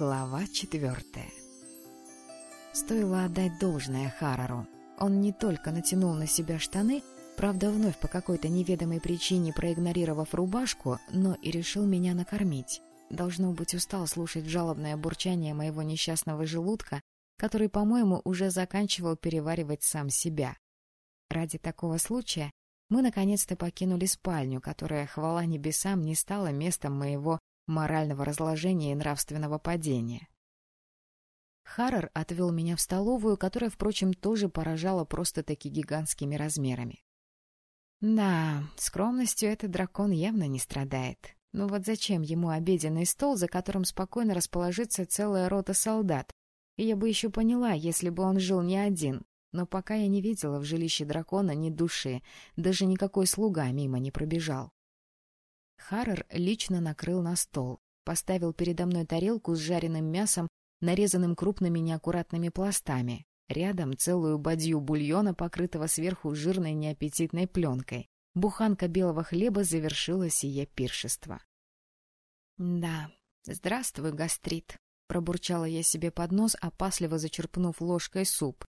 Глава четвертая Стоило отдать должное Харару. Он не только натянул на себя штаны, правда, вновь по какой-то неведомой причине проигнорировав рубашку, но и решил меня накормить. Должно быть, устал слушать жалобное бурчание моего несчастного желудка, который, по-моему, уже заканчивал переваривать сам себя. Ради такого случая мы наконец-то покинули спальню, которая, хвала небесам, не стала местом моего морального разложения и нравственного падения. Харрор отвел меня в столовую, которая, впрочем, тоже поражала просто-таки гигантскими размерами. Да, скромностью этот дракон явно не страдает. Но вот зачем ему обеденный стол, за которым спокойно расположится целая рота солдат? И я бы еще поняла, если бы он жил не один. Но пока я не видела в жилище дракона ни души, даже никакой слуга мимо не пробежал. Харрор лично накрыл на стол, поставил передо мной тарелку с жареным мясом, нарезанным крупными неаккуратными пластами, рядом целую бадью бульона, покрытого сверху жирной неаппетитной пленкой. Буханка белого хлеба завершила сие пиршество. — Да, здравствуй, гастрит, — пробурчала я себе под нос, опасливо зачерпнув ложкой суп.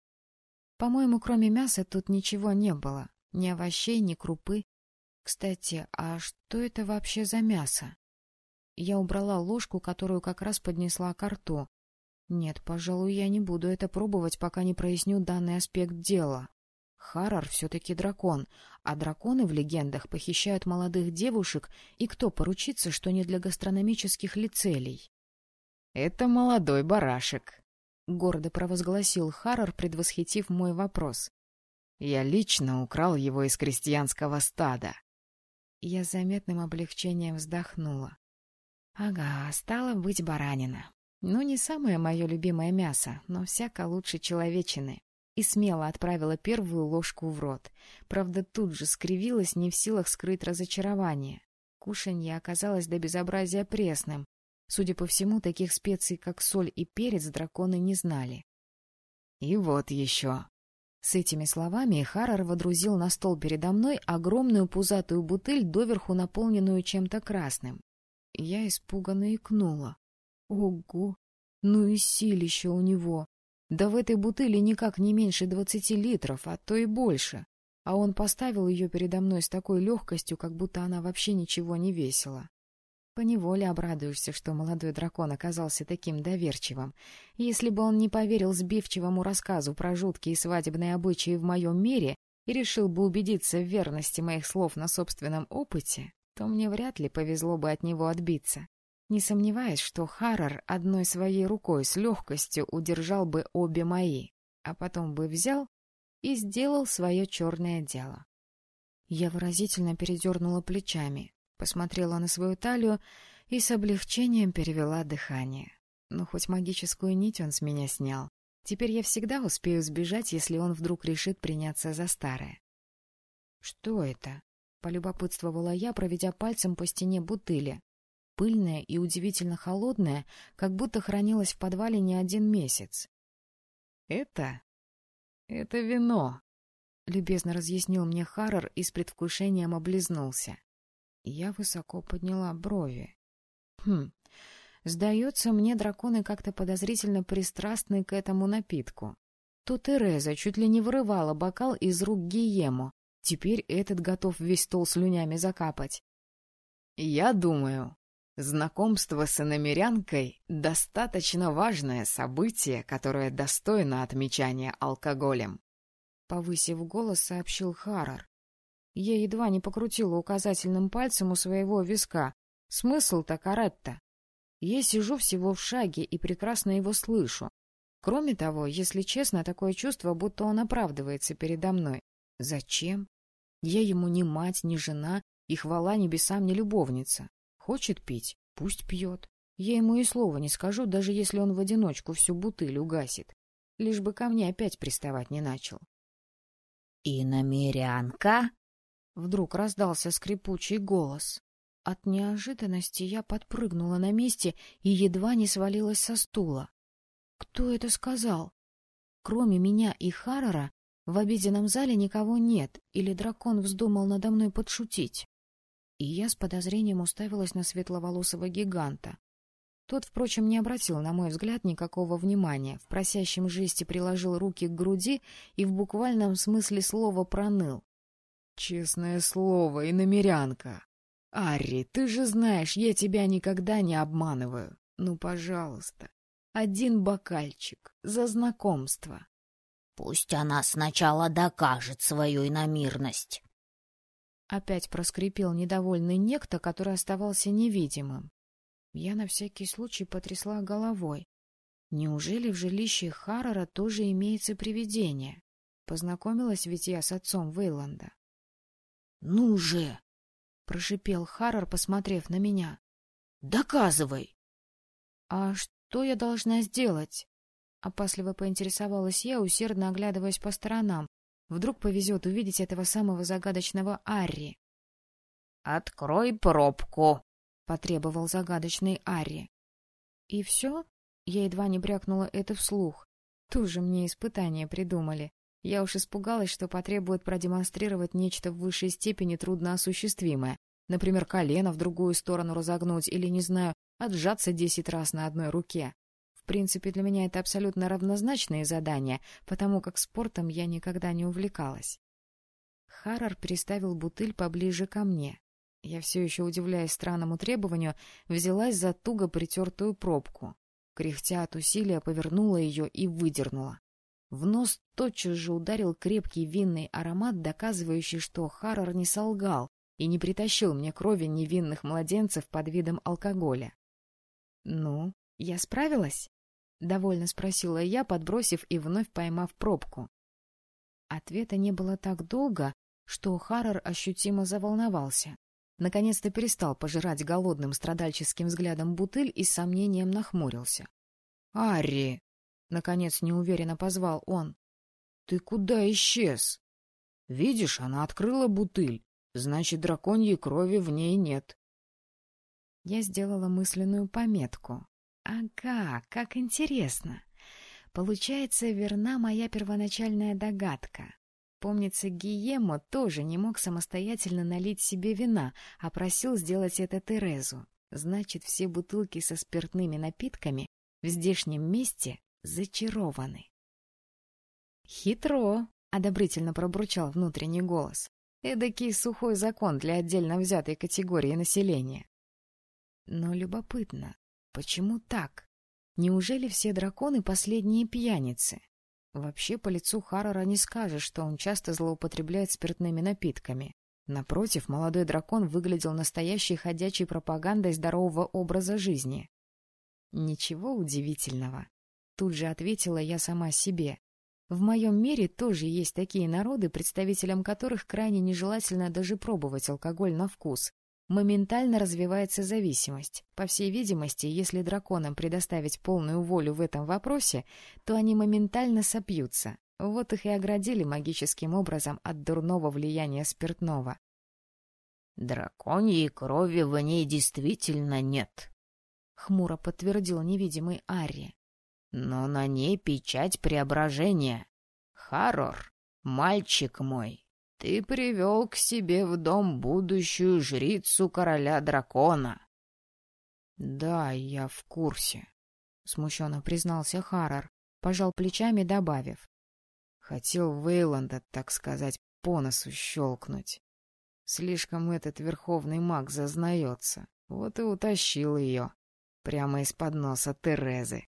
По-моему, кроме мяса тут ничего не было. Ни овощей, ни крупы, кстати, а что это вообще за мясо? Я убрала ложку, которую как раз поднесла к рту. Нет, пожалуй, я не буду это пробовать, пока не проясню данный аспект дела. Харрор все-таки дракон, а драконы в легендах похищают молодых девушек, и кто поручится, что не для гастрономических ли целей? — Это молодой барашек, — гордо провозгласил Харрор, предвосхитив мой вопрос. — Я лично украл его из крестьянского стада. Я с заметным облегчением вздохнула. Ага, стало быть баранина. Ну, не самое мое любимое мясо, но всяко лучше человечины. И смело отправила первую ложку в рот. Правда, тут же скривилась, не в силах скрыть разочарование. Кушанье оказалось до безобразия пресным. Судя по всему, таких специй, как соль и перец, драконы не знали. — И вот еще, с этими словами Харрор водрузил на стол передо мной огромную пузатую бутыль, доверху наполненную чем-то красным. Я испуганно икнула. Ого! Ну и силище у него! Да в этой бутыли никак не меньше двадцати литров, а то и больше. А он поставил ее передо мной с такой легкостью, как будто она вообще ничего не весила. Поневоле обрадуешься, что молодой дракон оказался таким доверчивым. Если бы он не поверил сбивчивому рассказу про жуткие свадебные обычаи в моем мире и решил бы убедиться в верности моих слов на собственном опыте, то мне вряд ли повезло бы от него отбиться. Не сомневаясь, что Харрор одной своей рукой с легкостью удержал бы обе мои, а потом бы взял и сделал свое черное дело. Я выразительно передернула плечами, посмотрела на свою талию и с облегчением перевела дыхание. Ну, хоть магическую нить он с меня снял. Теперь я всегда успею сбежать, если он вдруг решит приняться за старое. — Что это? — полюбопытствовала я, проведя пальцем по стене бутыли. Пыльная и удивительно холодная, как будто хранилась в подвале не один месяц. — Это? Это вино, — любезно разъяснил мне Харрор и с предвкушением облизнулся. Я высоко подняла брови. Хм, сдается мне, драконы как-то подозрительно пристрастны к этому напитку. То Тереза чуть ли не вырывала бокал из рук Гиему. Теперь этот готов весь стол слюнями закапать. Я думаю, знакомство с иномерянкой — достаточно важное событие, которое достойно отмечания алкоголем. Повысив голос, сообщил Харрор. Я едва не покрутила указательным пальцем у своего виска. Смысл-то карать-то? Я сижу всего в шаге и прекрасно его слышу. Кроме того, если честно, такое чувство, будто он оправдывается передо мной. Зачем? Я ему ни мать, ни жена, и хвала небесам не любовница. Хочет пить? Пусть пьет. Я ему и слова не скажу, даже если он в одиночку всю бутыль угасит. Лишь бы ко мне опять приставать не начал. — И намерянка? Вдруг раздался скрипучий голос. От неожиданности я подпрыгнула на месте и едва не свалилась со стула. Кто это сказал? Кроме меня и Харрора в обеденном зале никого нет, или дракон вздумал надо мной подшутить. И я с подозрением уставилась на светловолосого гиганта. Тот, впрочем, не обратил, на мой взгляд, никакого внимания. В просящем жесте приложил руки к груди и в буквальном смысле слова проныл. — Честное слово, и намерянка. Арри, ты же знаешь, я тебя никогда не обманываю. Ну, пожалуйста, один бокальчик за знакомство. — Пусть она сначала докажет свою иномирность. Опять проскрипел недовольный некто, который оставался невидимым. Я на всякий случай потрясла головой. Неужели в жилище Харрора тоже имеется привидение? Познакомилась ведь я с отцом Вейланда. — Ну же! — прошипел Харрор, посмотрев на меня. — Доказывай! — А что я должна сделать? Опасливо поинтересовалась я, усердно оглядываясь по сторонам. Вдруг повезет увидеть этого самого загадочного Арри. — Открой пробку! потребовал загадочный Арри. И все? Я едва не брякнула это вслух. Тоже мне испытания придумали. Я уж испугалась, что потребует продемонстрировать нечто в высшей степени трудноосуществимое. Например, колено в другую сторону разогнуть или, не знаю, отжаться десять раз на одной руке. В принципе, для меня это абсолютно равнозначные задания, потому как спортом я никогда не увлекалась. Харрор переставил бутыль поближе ко мне. Я все еще, удивляясь странному требованию, взялась за туго притертую пробку. Кряхтя от усилия, повернула ее и выдернула. В нос тотчас же ударил крепкий винный аромат, доказывающий, что Харрор не солгал и не притащил мне крови невинных младенцев под видом алкоголя. — Ну, я справилась? — довольно спросила я, подбросив и вновь поймав пробку. Ответа не было так долго, что Харрор ощутимо заволновался. Наконец-то перестал пожирать голодным страдальческим взглядом бутыль и с сомнением нахмурился. — Арри! — наконец неуверенно позвал он. — Ты куда исчез? Видишь, она открыла бутыль. Значит, драконьей крови в ней нет. Я сделала мысленную пометку. Ага, как интересно. Получается, верна моя первоначальная догадка. Помнится, Гиемо тоже не мог самостоятельно налить себе вина, а просил сделать это Терезу. Значит, все бутылки со спиртными напитками в здешнем месте зачарованы. «Хитро!» — одобрительно пробурчал внутренний голос. «Эдакий сухой закон для отдельно взятой категории населения». Но любопытно, почему так? Неужели все драконы — последние пьяницы? Вообще, по лицу Харрора не скажешь, что он часто злоупотребляет спиртными напитками. Напротив, молодой дракон выглядел настоящей ходячей пропагандой здорового образа жизни. Ничего удивительного. Тут же ответила я сама себе. В моем мире тоже есть такие народы, представителям которых крайне нежелательно даже пробовать алкоголь на вкус, моментально развивается зависимость. По всей видимости, если драконам предоставить полную волю в этом вопросе, то они моментально сопьются. Вот их и оградили магическим образом от дурного влияния спиртного. «Драконьей крови в ней действительно нет», — хмуро подтвердил невидимый Ари. «Но на ней печать преображения. Харор, мальчик мой, ты привел к себе в дом будущую жрицу короля дракона. — Да, я в курсе, — смущенно признался Харрор, пожал плечами, добавив. Хотел Вейланда, так сказать, по носу щелкнуть. Слишком этот верховный маг зазнается, вот и утащил ее прямо из-под носа Терезы.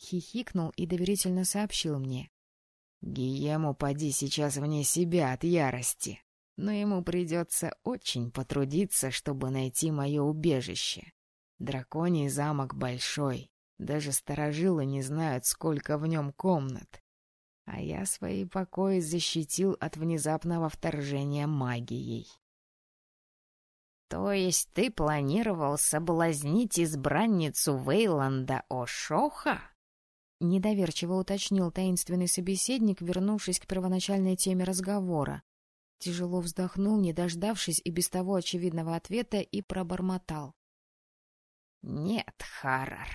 Хихикнул и доверительно сообщил мне. Гиему поди сейчас вне себя от ярости, но ему придется очень потрудиться, чтобы найти мое убежище. Драконий замок большой, даже сторожилы не знают, сколько в нем комнат. А я свои покои защитил от внезапного вторжения магией. — То есть ты планировал соблазнить избранницу Вейланда О'Шоха? — недоверчиво уточнил таинственный собеседник, вернувшись к первоначальной теме разговора. Тяжело вздохнул, не дождавшись и без того очевидного ответа, и пробормотал. — Нет, Харрор,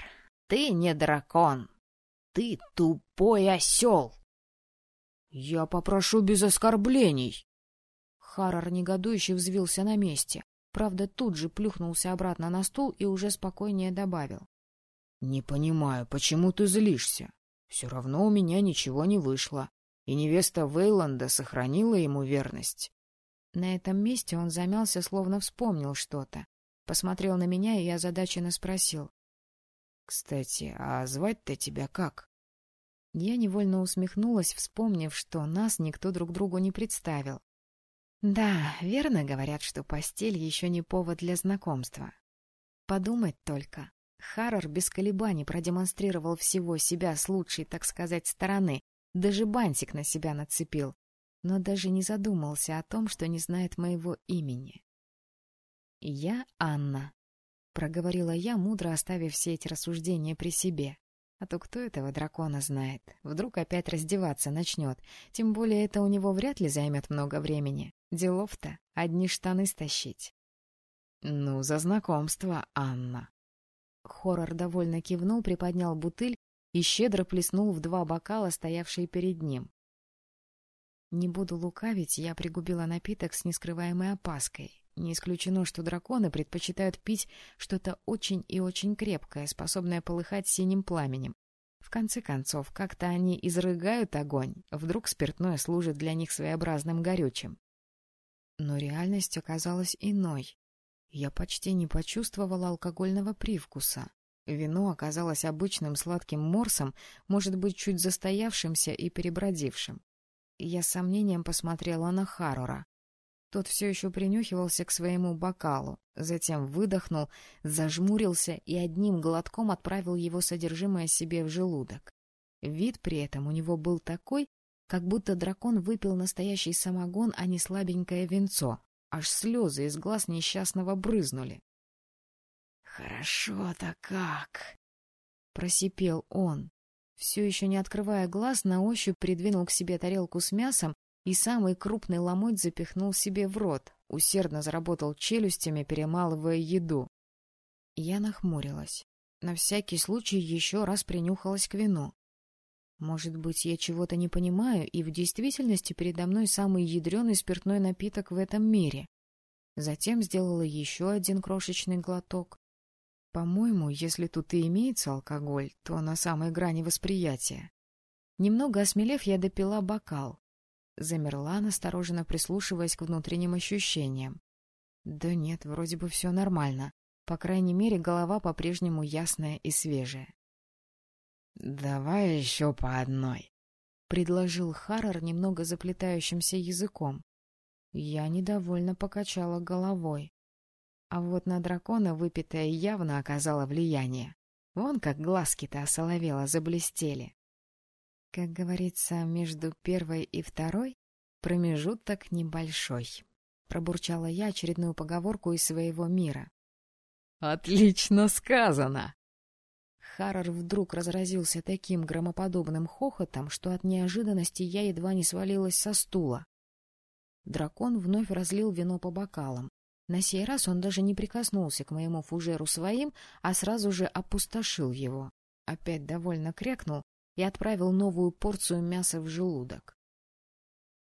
ты не дракон. Ты тупой осел. — Я попрошу без оскорблений. Харрор негодующе взвился на месте. Правда, тут же плюхнулся обратно на стул и уже спокойнее добавил. Не понимаю, почему ты злишься? Все равно у меня ничего не вышло, и невеста Вейланда сохранила ему верность. На этом месте он замялся, словно вспомнил что-то. Посмотрел на меня и озадаченно спросил. — Кстати, а звать-то тебя как? Я невольно усмехнулась, вспомнив, что нас никто друг другу не представил. Да, верно говорят, что постель еще не повод для знакомства. Подумать только. Харрор без колебаний продемонстрировал всего себя с лучшей, так сказать, стороны, даже бантик на себя нацепил, но даже не задумался о том, что не знает моего имени. «Я Анна», — проговорила я, мудро оставив все эти рассуждения при себе. А то кто этого дракона знает? Вдруг опять раздеваться начнет. Тем более это у него вряд ли займет много времени. Делов-то одни штаны стащить. «Ну, за знакомство, Анна». Хоррор довольно кивнул, приподнял бутыль и щедро плеснул в два бокала, стоявшие перед ним. Не буду лукавить, я пригубила напиток с нескрываемой опаской. Не исключено, что драконы предпочитают пить что-то очень и очень крепкое, способное полыхать синим пламенем. В конце концов, как-то они изрыгают огонь, вдруг спиртное служит для них своеобразным горючим. Но реальность оказалась иной. Я почти не почувствовала алкогольного привкуса. Вино оказалось обычным сладким морсом, может быть, чуть застоявшимся и перебродившим. Я с сомнением посмотрела на Харора. Тот все еще принюхивался к своему бокалу, затем выдохнул, зажмурился и одним глотком отправил его содержимое себе в желудок. Вид при этом у него был такой, как будто дракон выпил настоящий самогон, а не слабенькое венцо. Аж слезы из глаз несчастного брызнули. «Хорошо-то как!» — просипел он. Все еще не открывая глаз, на ощупь придвинул к себе тарелку с мясом и самый крупный ломоть запихнул себе в рот, усердно заработал челюстями, перемалывая еду. Я нахмурилась. На всякий случай еще раз принюхалась к вину. Может быть, я чего-то не понимаю, и в действительности передо мной самый ядреный спиртной напиток в этом мире. Затем сделала еще один крошечный глоток. По-моему, если тут и имеется алкоголь, то на самой грани восприятия. Немного осмелев, я допила бокал. Замерла, настороженно прислушиваясь к внутренним ощущениям. Да нет, вроде бы все нормально. По крайней мере, голова по-прежнему ясная и свежая. — Давай еще по одной, — предложил Харрор немного заплетающимся языком. Я недовольно покачала головой. А вот на дракона выпитое явно оказало влияние. Вон как глазки-то осоловело заблестели. Как говорится, между первой и второй промежуток небольшой. Пробурчала я очередную поговорку из своего мира. «Отлично сказано!» Харрор вдруг разразился таким громоподобным хохотом, что от неожиданности я едва не свалилась со стула. Дракон вновь разлил вино по бокалам. На сей раз он даже не прикоснулся к моему фужеру своим, а сразу же опустошил его. Опять довольно крякнул и отправил новую порцию мяса в желудок.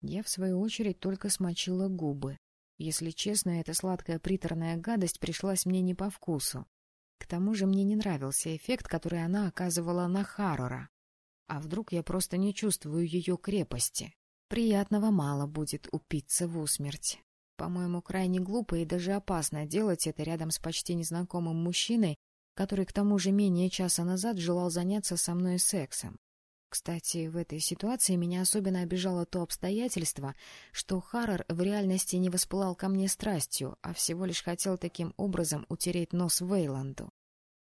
Я, в свою очередь, только смочила губы. Если честно, эта сладкая приторная гадость пришлась мне не по вкусу. К тому же мне не нравился эффект, который она оказывала на Харрора. А вдруг я просто не чувствую ее крепости? Приятного мало будет упиться в усмерть. По-моему, крайне глупо и даже опасно делать это рядом с почти незнакомым мужчиной, который к тому же менее часа назад желал заняться со мной сексом. Кстати, в этой ситуации меня особенно обижало то обстоятельство, что Харрор в реальности не воспылал ко мне страстью, а всего лишь хотел таким образом утереть нос Вейланду.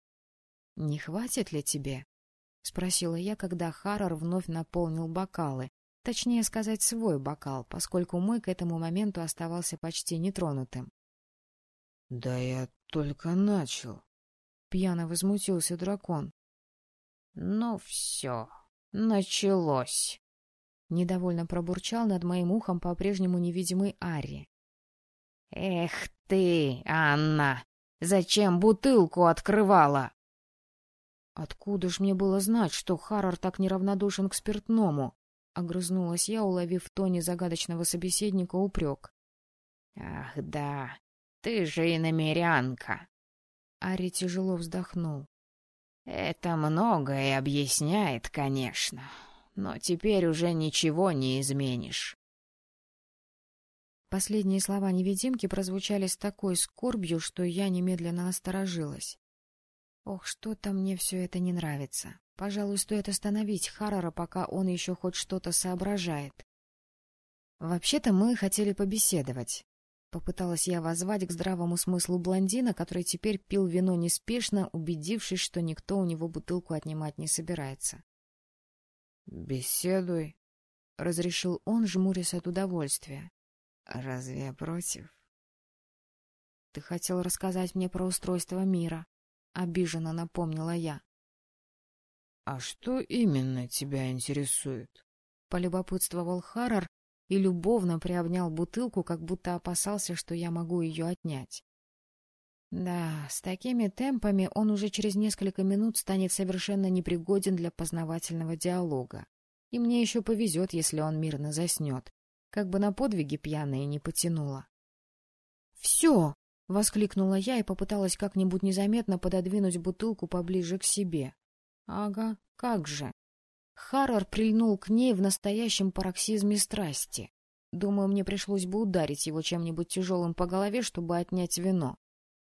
— Не хватит ли тебе? — спросила я, когда Харрор вновь наполнил бокалы. Точнее сказать, свой бокал, поскольку мой к этому моменту оставался почти нетронутым. — Да я только начал. Пьяно возмутился дракон. — Ну все, Началось. Недовольно пробурчал над моим ухом по-прежнему невидимый Ари. Эх ты, Анна, зачем бутылку открывала? Откуда ж мне было знать, что Харрор так неравнодушен к спиртному? Огрызнулась я, уловив в тоне загадочного собеседника упрек. Ах да, ты же и намерянка. Ари тяжело вздохнул. Это многое объясняет, конечно, но теперь уже ничего не изменишь. Последние слова невидимки прозвучали с такой скорбью, что я немедленно насторожилась. Ох, что-то мне все это не нравится. Пожалуй, стоит остановить Харрора, пока он еще хоть что-то соображает. Вообще-то мы хотели побеседовать. Попыталась я воззвать к здравому смыслу блондина, который теперь пил вино неспешно, убедившись, что никто у него бутылку отнимать не собирается. — Беседуй, — разрешил он, жмурясь от удовольствия. — Разве я против? — Ты хотел рассказать мне про устройство мира, — обиженно напомнила я. — А что именно тебя интересует? — полюбопытствовал Харрор, и любовно приобнял бутылку, как будто опасался, что я могу ее отнять. Да, с такими темпами он уже через несколько минут станет совершенно непригоден для познавательного диалога. И мне еще повезет, если он мирно заснет, как бы на подвиги пьяные не потянуло. «Все!» — воскликнула я и попыталась как-нибудь незаметно пододвинуть бутылку поближе к себе. «Ага, как же!» Харрор прильнул к ней в настоящем пароксизме страсти. Думаю, мне пришлось бы ударить его чем-нибудь тяжелым по голове, чтобы отнять вино.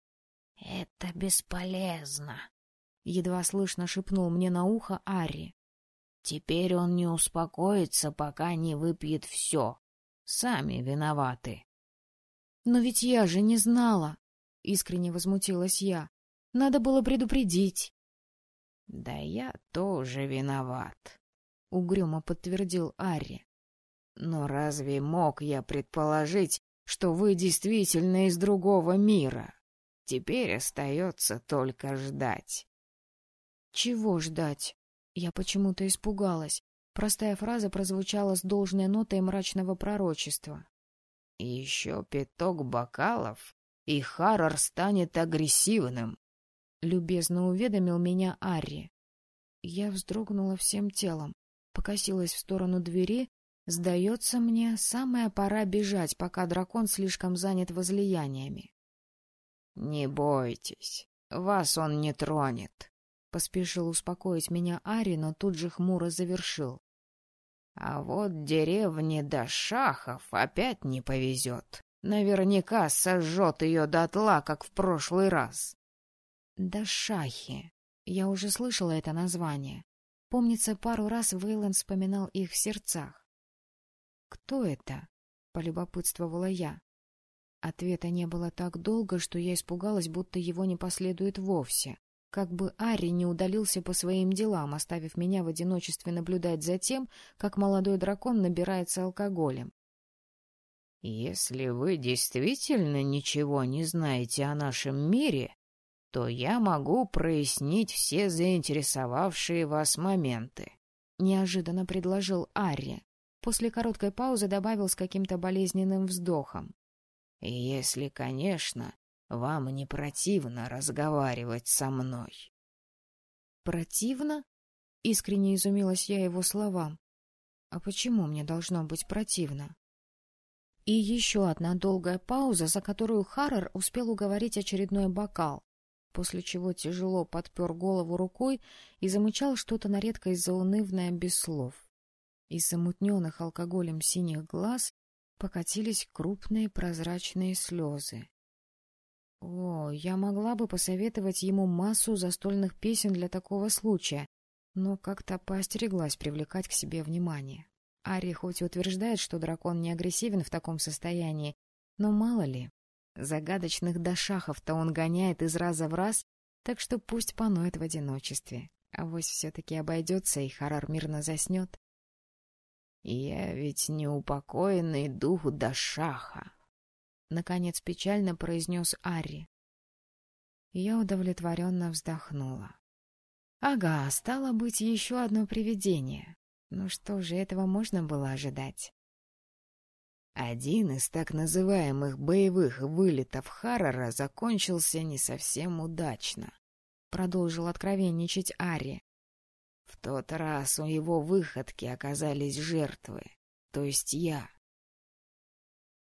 — Это бесполезно, — едва слышно шепнул мне на ухо Ари. — Теперь он не успокоится, пока не выпьет все. Сами виноваты. — Но ведь я же не знала, — искренне возмутилась я. — Надо было предупредить. — Да я тоже виноват, угрюмо подтвердил Ари. Но разве мог я предположить, что вы действительно из другого мира? Теперь остается только ждать. Чего ждать? Я почему-то испугалась. Простая фраза прозвучала с должной нотой мрачного пророчества. Еще пяток бокалов, и Харрор станет агрессивным, — любезно уведомил меня Арри. Я вздрогнула всем телом покосилась в сторону двери. Сдается мне, самая пора бежать, пока дракон слишком занят возлияниями. — Не бойтесь, вас он не тронет, — поспешил успокоить меня Ари, но тут же хмуро завершил. — А вот деревне до шахов опять не повезет. Наверняка сожжет ее дотла, как в прошлый раз. — Дашахи. Я уже слышала это название. Помнится, пару раз Вейланд вспоминал их в сердцах. «Кто это?» — полюбопытствовала я. Ответа не было так долго, что я испугалась, будто его не последует вовсе. Как бы Ари не удалился по своим делам, оставив меня в одиночестве наблюдать за тем, как молодой дракон набирается алкоголем. «Если вы действительно ничего не знаете о нашем мире, то я могу прояснить все заинтересовавшие вас моменты. Неожиданно предложил Арри. После короткой паузы добавил с каким-то болезненным вздохом. Если, конечно, вам не противно разговаривать со мной. Противно? Искренне изумилась я его словам. А почему мне должно быть противно? И еще одна долгая пауза, за которую Харрер успел уговорить очередной бокал после чего тяжело подпер голову рукой и замычал что-то на редкость заунывное без слов. Из замутненных алкоголем синих глаз покатились крупные прозрачные слезы. О, я могла бы посоветовать ему массу застольных песен для такого случая, но как-то поостереглась привлекать к себе внимание. Ари хоть и утверждает, что дракон не агрессивен в таком состоянии, но мало ли, Загадочных дошахов-то он гоняет из раза в раз, так что пусть поноет в одиночестве. А вось все-таки обойдется, и Харар мирно заснет. «Я ведь неупокоенный дух Дашаха», — наконец печально произнес Ари. Я удовлетворенно вздохнула. «Ага, стало быть, еще одно привидение. Ну что же, этого можно было ожидать?» Один из так называемых боевых вылетов Харрора закончился не совсем удачно. Продолжил откровенничать Ари. В тот раз у его выходки оказались жертвы, то есть я.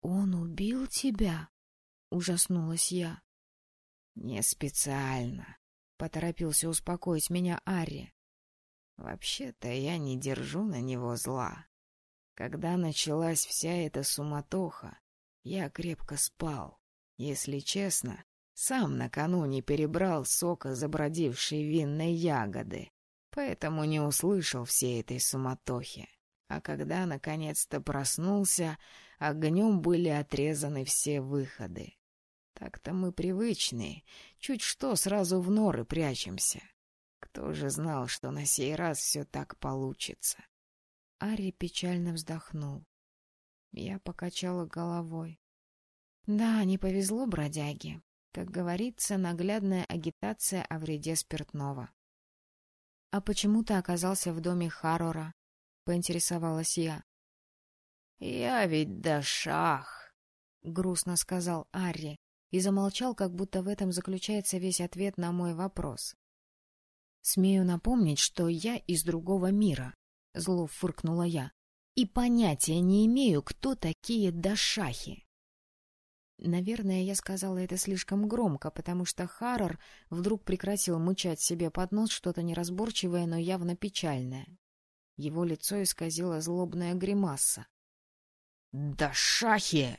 «Он убил тебя?» — ужаснулась я. «Не специально. поторопился успокоить меня Арри. Вообще-то я не держу на него зла. Когда началась вся эта суматоха, я крепко спал. Если честно, сам накануне перебрал сока забродившей винной ягоды, поэтому не услышал всей этой суматохи. А когда наконец-то проснулся, огнем были отрезаны все выходы. Так-то мы привычные, чуть что сразу в норы прячемся. Кто же знал, что на сей раз все так получится? Ари печально вздохнул. Я покачала головой. Да, не повезло бродяге. Как говорится, наглядная агитация о вреде спиртного. — А почему ты оказался в доме Харора? — поинтересовалась я. — Я ведь Дашах, — грустно сказал Арри и замолчал, как будто в этом заключается весь ответ на мой вопрос. — Смею напомнить, что я из другого мира, — зло фыркнула я, — и понятия не имею, кто такие Дашахи. Наверное, я сказала это слишком громко, потому что Харрор вдруг прекратил мычать себе под нос что-то неразборчивое, но явно печальное. Его лицо исказило злобная гримаса. — Да шахи!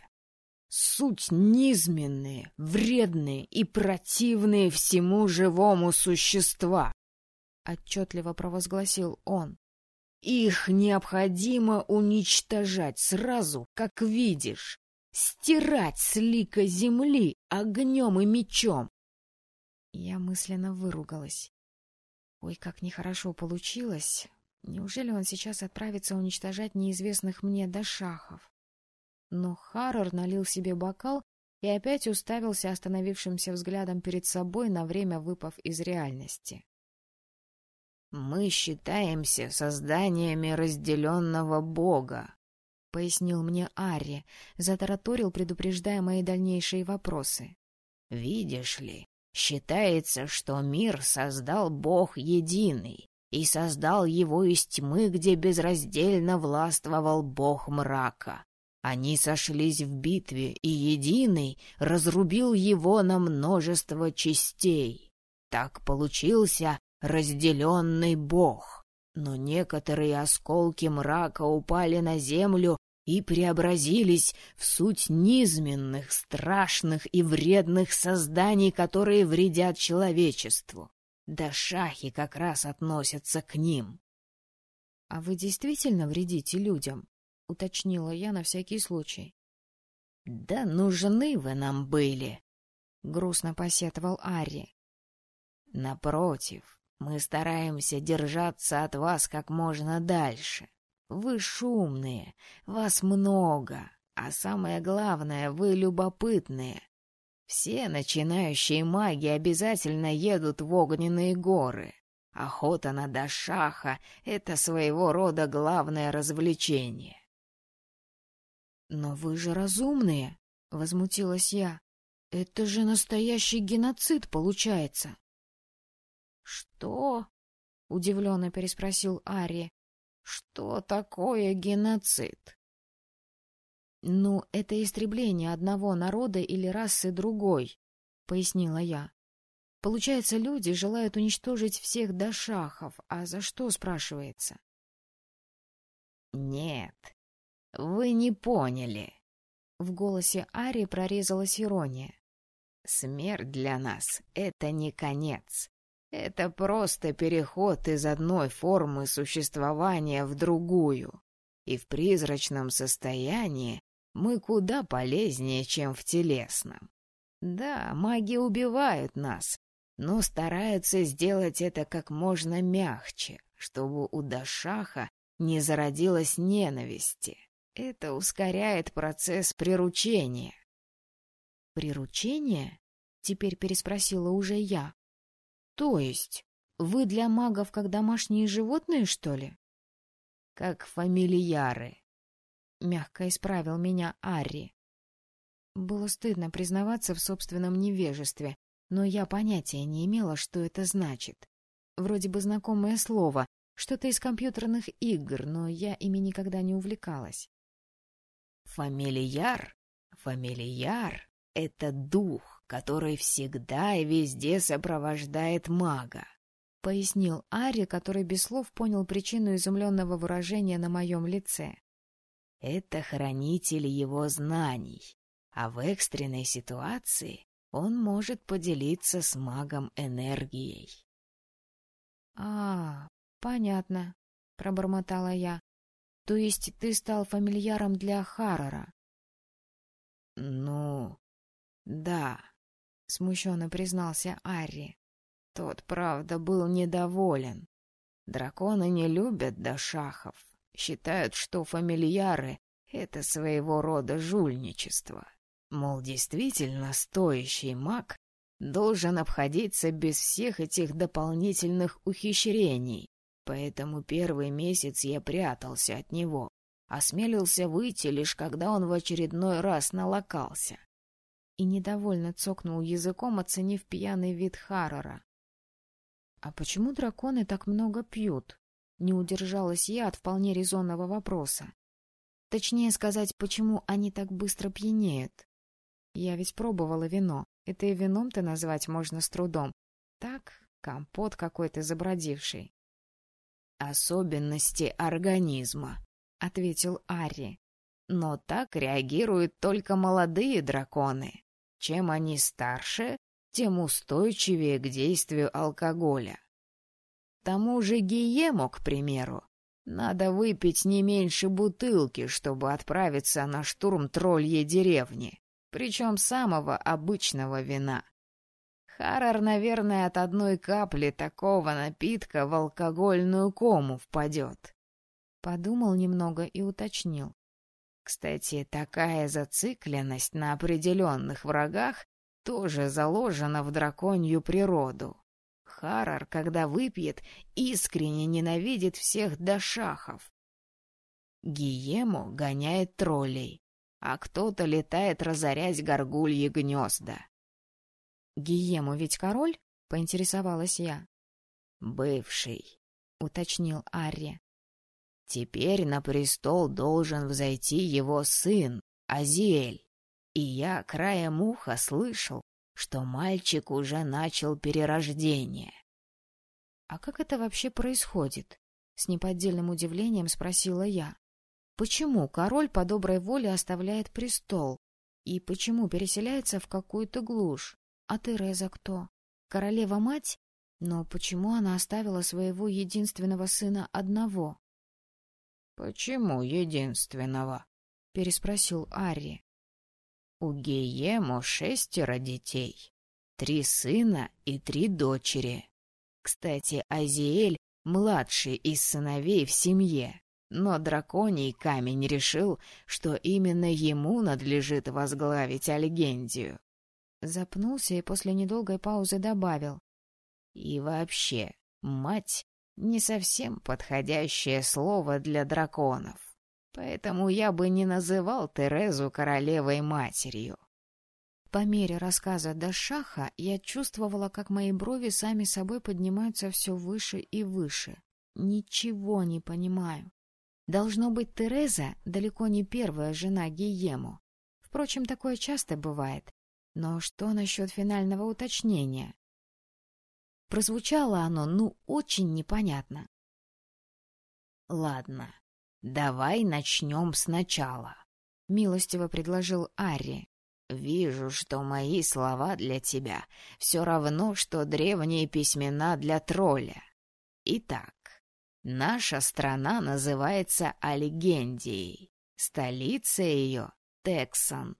Суть низменные, вредные и противные всему живому существа! — отчетливо провозгласил он. — Их необходимо уничтожать сразу, как видишь стирать с лика земли огнем и мечом. Я мысленно выругалась. Ой, как нехорошо получилось. Неужели он сейчас отправится уничтожать неизвестных мне дошахов? Но Харрор налил себе бокал и опять уставился остановившимся взглядом перед собой, на время выпав из реальности. «Мы считаемся созданиями разделенного Бога», — пояснил мне Арри, затараторил, предупреждая мои дальнейшие вопросы. «Видишь ли, считается, что мир создал Бог единый, и создал его из тьмы, где безраздельно властвовал Бог мрака. Они сошлись в битве, и единый разрубил его на множество частей. Так получился разделенный Бог. Но некоторые осколки мрака упали на землю и преобразились в суть низменных, страшных и вредных созданий, которые вредят человечеству. Да шахи как раз относятся к ним. — А вы действительно вредите людям? — уточнила я на всякий случай. — Да нужны вы нам были, — грустно посетовал Ари. — Напротив, мы стараемся держаться от вас как можно дальше. Вы шумные, вас много, а самое главное, вы любопытные. Все начинающие маги обязательно едут в огненные горы. Охота на Дашаха — это своего рода главное развлечение. «Но вы же разумные!» — возмутилась я. «Это же настоящий геноцид получается!» «Что?» — удивленно переспросил Ари. «Что такое геноцид?» «Ну, это истребление одного народа или расы другой», — пояснила я. «Получается, люди желают уничтожить всех до шахов, а за что, спрашивается?» «Нет, вы не поняли». В голосе Ари прорезалась ирония. «Смерть для нас — это не конец. Это просто переход из одной формы существования в другую. И в призрачном состоянии мы куда полезнее, чем в телесном. Да, маги убивают нас, но стараются сделать это как можно мягче, чтобы у Дашаха не зародилась ненависти. Это ускоряет процесс приручения. «Приручение?» — теперь переспросила уже я. То есть, вы для магов как домашние животные, что ли? Как фамильяры. Мягко исправил меня Арри. Было стыдно признаваться в собственном невежестве, но я понятия не имела, что это значит. Вроде бы знакомое слово, что-то из компьютерных игр, но я ими никогда не увлекалась. Фамильяр? Фамильяр — это дух, который всегда и везде сопровождает мага, — пояснил Ари, который без слов понял причину изумленного выражения на моем лице. Это хранитель его знаний, а в экстренной ситуации он может поделиться с магом энергией. — А, понятно, — пробормотала я. — То есть ты стал фамильяром для Харрора? — Ну, да, — смущенно признался Арри. Тот, правда, был недоволен. Драконы не любят дошахов, считают, что фамильяры — это своего рода жульничество. Мол, действительно стоящий маг должен обходиться без всех этих дополнительных ухищрений. Поэтому первый месяц я прятался от него, осмелился выйти лишь когда он в очередной раз налокался. И недовольно цокнул языком, оценив пьяный вид Харрора. — А почему драконы так много пьют? Не удержалась я от вполне резонного вопроса. Точнее сказать, почему они так быстро пьянеют? Я ведь пробовала вино. Это и вином-то назвать можно с трудом. Так, компот какой-то забродивший. «Особенности организма», — ответил Ари. «Но так реагируют только молодые драконы. Чем они старше, тем устойчивее к действию алкоголя. Тому же Гиему, к примеру, надо выпить не меньше бутылки, чтобы отправиться на штурм тролльей деревни причем самого обычного вина. Харрор, наверное, от одной капли такого напитка в алкогольную кому впадет. Подумал немного и уточнил. Кстати, такая зацикленность на определенных врагах тоже заложена в драконью природу. Харрор, когда выпьет, искренне ненавидит всех дошахов. Гиему гоняет троллей, а кто-то летает разорять горгульи гнезда. — Гиему ведь король? — поинтересовалась я. — Бывший, — уточнил Арри. — Теперь на престол должен взойти его сын, Азиэль. И я краем уха слышал, что мальчик уже начал перерождение. — А как это вообще происходит? — с неподдельным удивлением спросила я. Почему король по доброй воле оставляет престол? И почему переселяется в какую-то глушь? А Тереза кто? Королева-мать? Но почему она оставила своего единственного сына одного? — Почему единственного? — переспросил Арри. — У Гиему шестеро детей, три сына и три дочери. Кстати, Азиэль — младший из сыновей в семье. Но драконий камень решил, что именно ему надлежит возглавить Альгендию. Запнулся и после недолгой паузы добавил. И вообще, мать — не совсем подходящее слово для драконов. Поэтому я бы не называл Терезу королевой-матерью. По мере рассказа Дашаха я чувствовала, как мои брови сами собой поднимаются все выше и выше. Ничего не понимаю. Должно быть, Тереза далеко не первая жена Гиему. Впрочем, такое часто бывает. Но что насчет финального уточнения? Прозвучало оно, ну, очень непонятно. «Ладно, давай начнем сначала», — милостиво предложил Ари. «Вижу, что мои слова для тебя все равно, что древние письмена для тролля. Итак, Наша страна называется Алигендией, столица ее — Тексан.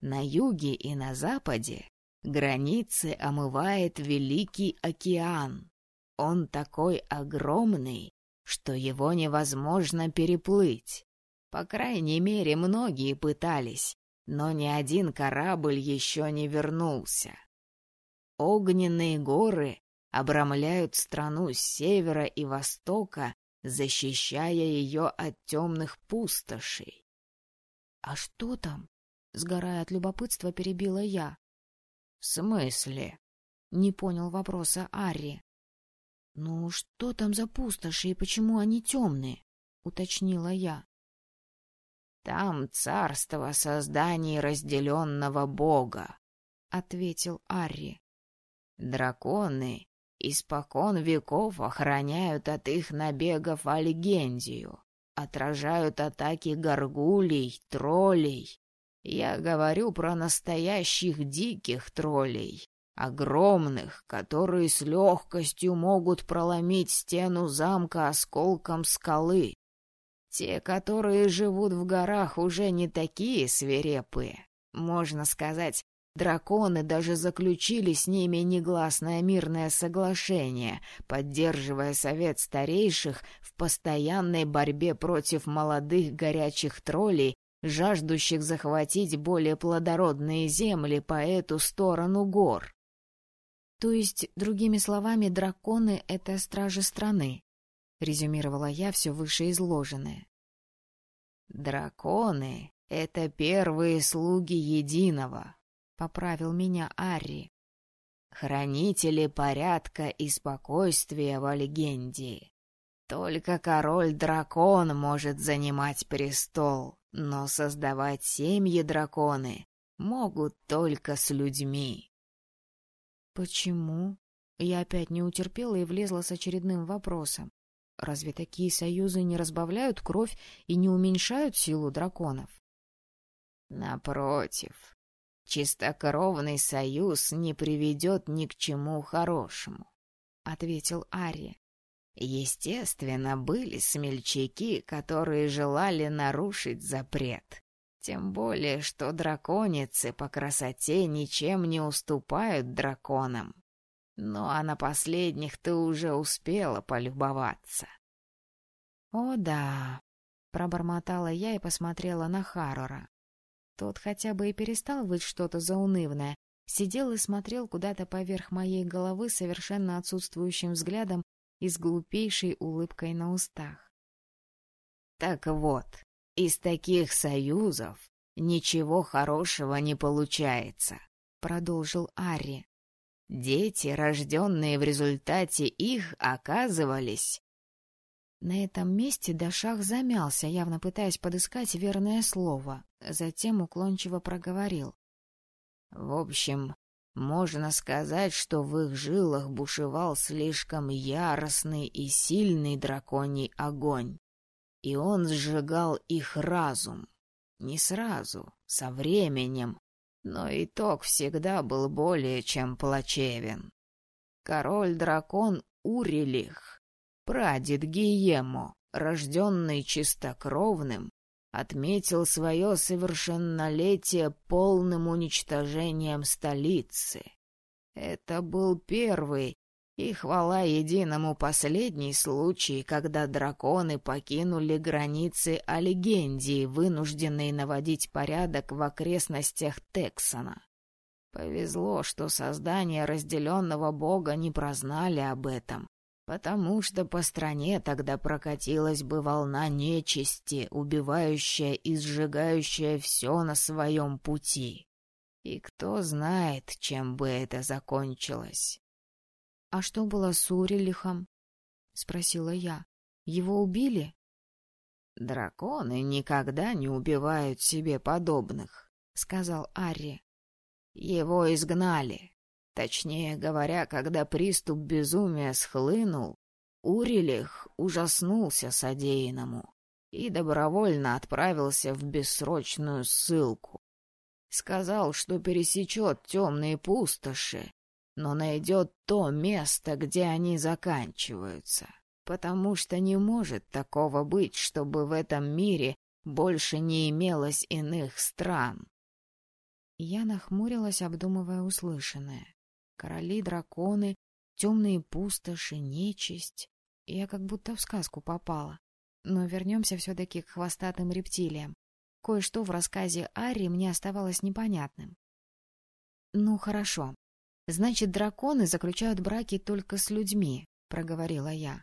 На юге и на западе границы омывает Великий океан. Он такой огромный, что его невозможно переплыть. По крайней мере, многие пытались, но ни один корабль еще не вернулся. Огненные горы обрамляют страну с севера и востока, защищая ее от темных пустошей. — А что там? — сгорая от любопытства, перебила я. — В смысле? — не понял вопроса Арри. — Ну, что там за пустоши и почему они темные? — уточнила я. — Там царство созданий разделенного бога, — ответил Арри. «Драконы испокон веков охраняют от их набегов Альгендию, отражают атаки горгулей, троллей. Я говорю про настоящих диких троллей, огромных, которые с легкостью могут проломить стену замка осколком скалы. Те, которые живут в горах, уже не такие свирепые. Можно сказать, драконы даже заключили с ними негласное мирное соглашение, поддерживая совет старейших в постоянной борьбе против молодых горячих троллей, жаждущих захватить более плодородные земли по эту сторону гор. То есть, другими словами, драконы — это стражи страны, — резюмировала я все вышеизложенное. «Драконы — это первые слуги Единого», — поправил меня Арри. «Хранители порядка и спокойствия в легенде. Только король-дракон может занимать престол, но создавать семьи драконы могут только с людьми». «Почему?» Я опять не утерпела и влезла с очередным вопросом. Разве такие союзы не разбавляют кровь и не уменьшают силу драконов? Напротив, чистокровный союз не приведет ни к чему хорошему, — ответил Ари. Естественно, были смельчаки, которые желали нарушить запрет. Тем более, что драконицы по красоте ничем не уступают драконам. Ну а на последних ты уже успела полюбоваться. «О да», — пробормотала я и посмотрела на Харрора. Тот хотя бы и перестал выть что-то заунывное, сидел и смотрел куда-то поверх моей головы совершенно отсутствующим взглядом и с глупейшей улыбкой на устах. «Так вот, из таких союзов ничего хорошего не получается, продолжил Ари. Дети, рожденные в результате их, оказывались... На этом месте Дашах замялся, явно пытаясь подыскать верное слово. Затем уклончиво проговорил. В общем, можно сказать, что в их жилах бушевал слишком яростный и сильный драконий огонь и он сжигал их разум. Не сразу, со временем, но итог всегда был более чем плачевен. Король-дракон Урилих, прадед Гиемо, рожденный чистокровным, отметил свое совершеннолетие полным уничтожением столицы. Это был первый и хвала единому последний случай, когда драконы покинули границы Алегендии, вынужденные наводить порядок в окрестностях Тексана. Повезло, что создание разделенного бога не прознали об этом, потому что по стране тогда прокатилась бы волна нечисти, убивающая и сжигающая все на своем пути. И кто знает, чем бы это закончилось. — А что было с Урилихом? — спросила я. — Его убили? — Драконы никогда не убивают себе подобных, — сказал Арри. — Его изгнали. Точнее говоря, когда приступ безумия схлынул, Урилих ужаснулся содеянному и добровольно отправился в бессрочную ссылку. Сказал, что пересечет темные пустоши но найдет то место, где они заканчиваются, потому что не может такого быть, чтобы в этом мире больше не имелось иных стран. Я нахмурилась, обдумывая услышанное. Короли, драконы, темные пустоши, нечисть. Я как будто в сказку попала. Но вернемся все-таки к хвостатым рептилиям. Кое-что в рассказе Ари мне оставалось непонятным. Ну, хорошо. Значит, драконы заключают браки только с людьми, проговорила я.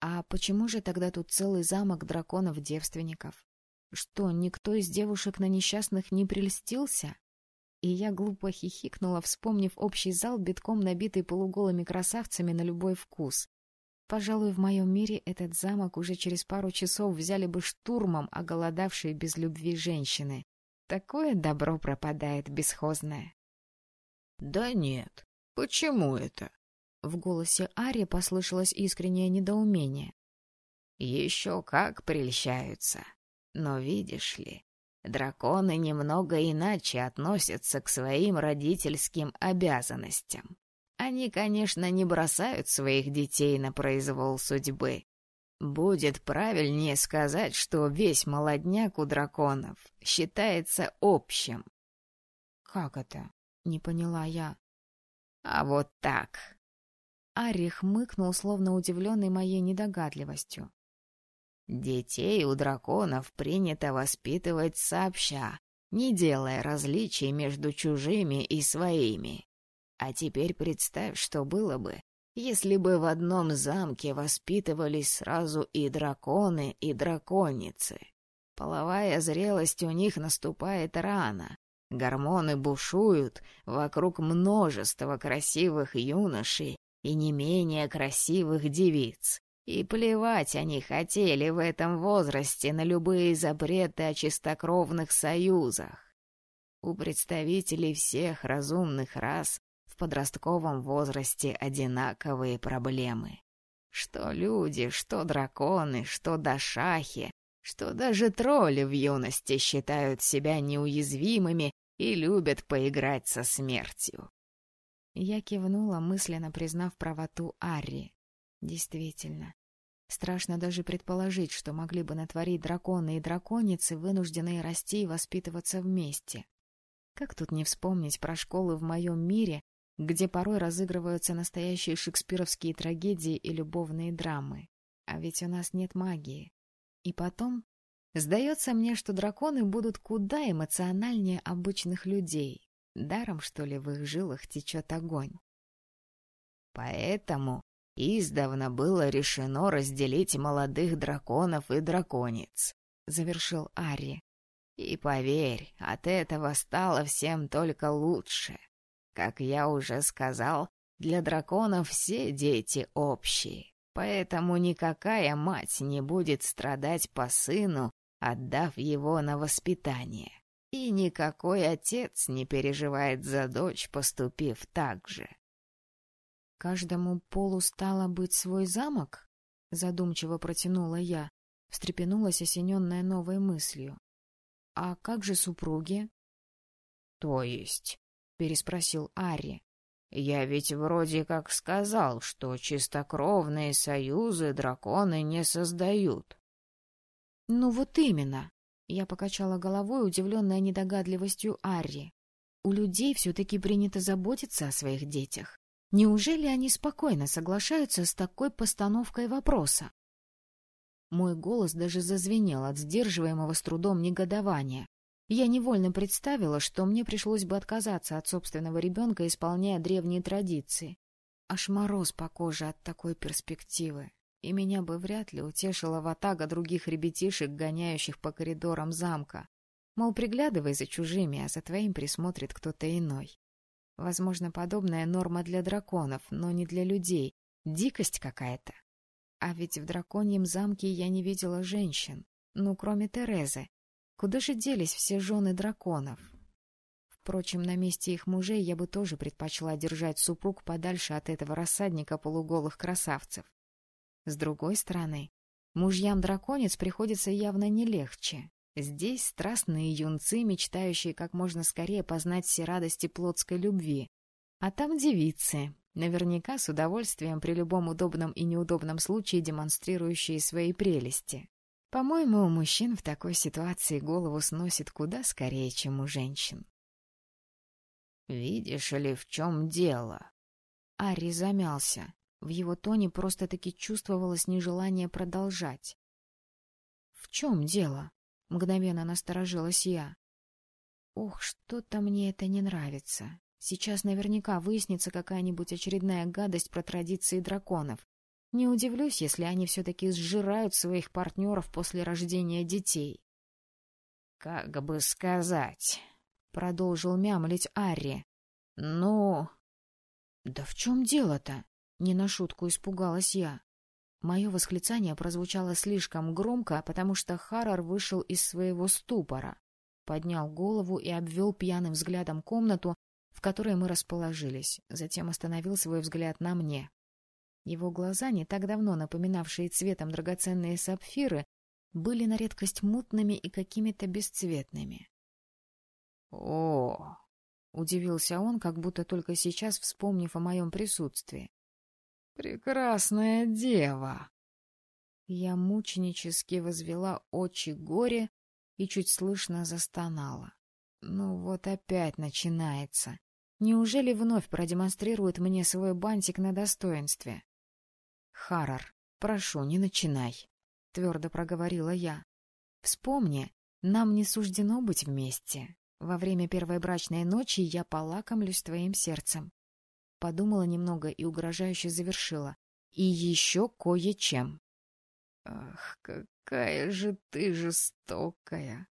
А почему же тогда тут целый замок драконов-девственников? Что, никто из девушек на несчастных не прельстился? И я глупо хихикнула, вспомнив общий зал, битком набитый полуголыми красавцами на любой вкус. Пожалуй, в моем мире этот замок уже через пару часов взяли бы штурмом оголодавшие без любви женщины. Такое добро пропадает бесхозное. Да нет, почему это? В голосе Ари послышалось искреннее недоумение. Еще как прельщаются. Но видишь ли, драконы немного иначе относятся к своим родительским обязанностям. Они, конечно, не бросают своих детей на произвол судьбы. Будет правильнее сказать, что весь молодняк у драконов считается общим. Как это? Не поняла я. А вот так. Ари хмыкнул, словно удивленный моей недогадливостью. Детей у драконов принято воспитывать сообща, не делая различий между чужими и своими. А теперь представь, что было бы, если бы в одном замке воспитывались сразу и драконы, и драконицы. Половая зрелость у них наступает рано. Гормоны бушуют, вокруг множества красивых юношей и не менее красивых девиц. И плевать они хотели в этом возрасте на любые запреты о чистокровных союзах. У представителей всех разумных рас в подростковом возрасте одинаковые проблемы. Что люди, что драконы, что дашахи, что даже тролли в юности считают себя неуязвимыми и любят поиграть со смертью. Я кивнула, мысленно признав правоту Арри. Действительно. Страшно даже предположить, что могли бы натворить драконы и драконицы, вынужденные расти и воспитываться вместе. Как тут не вспомнить про школы в моем мире, где порой разыгрываются настоящие шекспировские трагедии и любовные драмы. А ведь у нас нет магии. И потом, сдается мне, что драконы будут куда эмоциональнее обычных людей. Даром, что ли, в их жилах течет огонь. Поэтому Издавна было решено разделить молодых драконов и драконец, — завершил Ари. И поверь, от этого стало всем только лучше. Как я уже сказал, для драконов все дети общие, поэтому никакая мать не будет страдать по сыну, отдав его на воспитание. И никакой отец не переживает за дочь, поступив так же. Каждому полу стало быть свой замок? Задумчиво протянула я, встрепенулась, осененная новой мыслью. А как же супруги? То есть? переспросил Ари. Я ведь вроде как сказал, что чистокровные союзы драконы не создают. Ну вот именно. Я покачала головой, удивленная недогадливостью Арри. У людей все-таки принято заботиться о своих детях. Неужели они спокойно соглашаются с такой постановкой вопроса? Мой голос даже зазвенел от сдерживаемого с трудом негодования. Я невольно представила, что мне пришлось бы отказаться от собственного ребенка, исполняя древние традиции. Аж мороз по коже от такой перспективы. И меня бы вряд ли утешила ватага других ребятишек, гоняющих по коридорам замка. Мол, приглядывай за чужими, а за твоим присмотрит кто-то иной. Возможно, подобная норма для драконов, но не для людей. Дикость какая-то. А ведь в драконьем замке я не видела женщин. Ну, кроме Терезы. Куда же делись все жены драконов? Впрочем, на месте их мужей я бы тоже предпочла держать супруг подальше от этого рассадника полуголых красавцев. С другой стороны, мужьям драконец приходится явно не легче. Здесь страстные юнцы, мечтающие как можно скорее познать все радости плотской любви. А там девицы, наверняка с удовольствием при любом удобном и неудобном случае демонстрирующие свои прелести. По-моему, у мужчин в такой ситуации голову сносит куда скорее, чем у женщин. «Видишь ли, в чем дело?» Ари замялся. В его тоне просто-таки чувствовалось нежелание продолжать. «В чем дело?» Мгновенно насторожилась я. Ох, что-то мне это не нравится. Сейчас наверняка выяснится какая-нибудь очередная гадость про традиции драконов. Не удивлюсь, если они все-таки сжирают своих партнеров после рождения детей. — Как бы сказать, — продолжил мямлить Арри. — Ну... — Да в чем дело-то? — не на шутку испугалась я. Мое восклицание прозвучало слишком громко, потому что Харрор вышел из своего ступора, поднял голову и обвел пьяным взглядом комнату, в которой мы расположились, затем остановил свой взгляд на мне. Его глаза, не так давно напоминавшие цветом драгоценные сапфиры, были на редкость мутными и какими-то бесцветными. «О!» — удивился он, как будто только сейчас вспомнив о моем присутствии. «Прекрасная дева!» Я мученически возвела очи горе и чуть слышно застонала. Ну вот опять начинается. Неужели вновь продемонстрирует мне свой бантик на достоинстве? Харар, прошу, не начинай, — твердо проговорила я. Вспомни, нам не суждено быть вместе. Во время первой брачной ночи я полакомлюсь твоим сердцем. Подумала немного и угрожающе завершила. И еще кое-чем. Ах, какая же ты жестокая!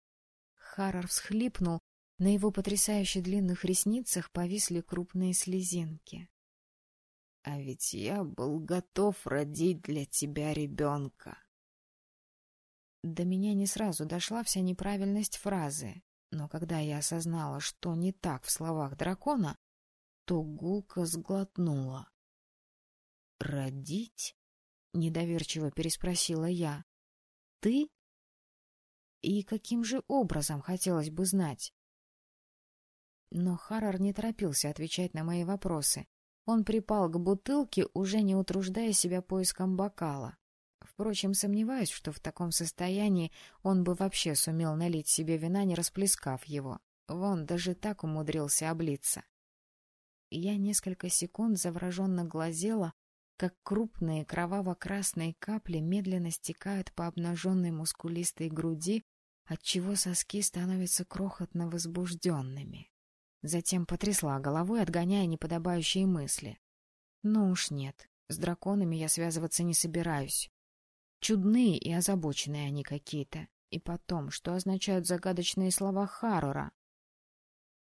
Харрор всхлипнул, на его потрясающе длинных ресницах повисли крупные слезинки. — А ведь я был готов родить для тебя ребенка. До меня не сразу дошла вся неправильность фразы, но когда я осознала, что не так в словах дракона, то гулко сглотнула. «Родить?» — недоверчиво переспросила я. «Ты?» «И каким же образом, хотелось бы знать?» Но Харрор не торопился отвечать на мои вопросы. Он припал к бутылке, уже не утруждая себя поиском бокала. Впрочем, сомневаюсь, что в таком состоянии он бы вообще сумел налить себе вина, не расплескав его. Вон, даже так умудрился облиться. Я несколько секунд завороженно глазела, как крупные кроваво-красные капли медленно стекают по обнаженной мускулистой груди, отчего соски становятся крохотно возбужденными. Затем потрясла головой, отгоняя неподобающие мысли. Ну уж нет, с драконами я связываться не собираюсь. Чудные и озабоченные они какие-то. И потом, что означают загадочные слова Харрора?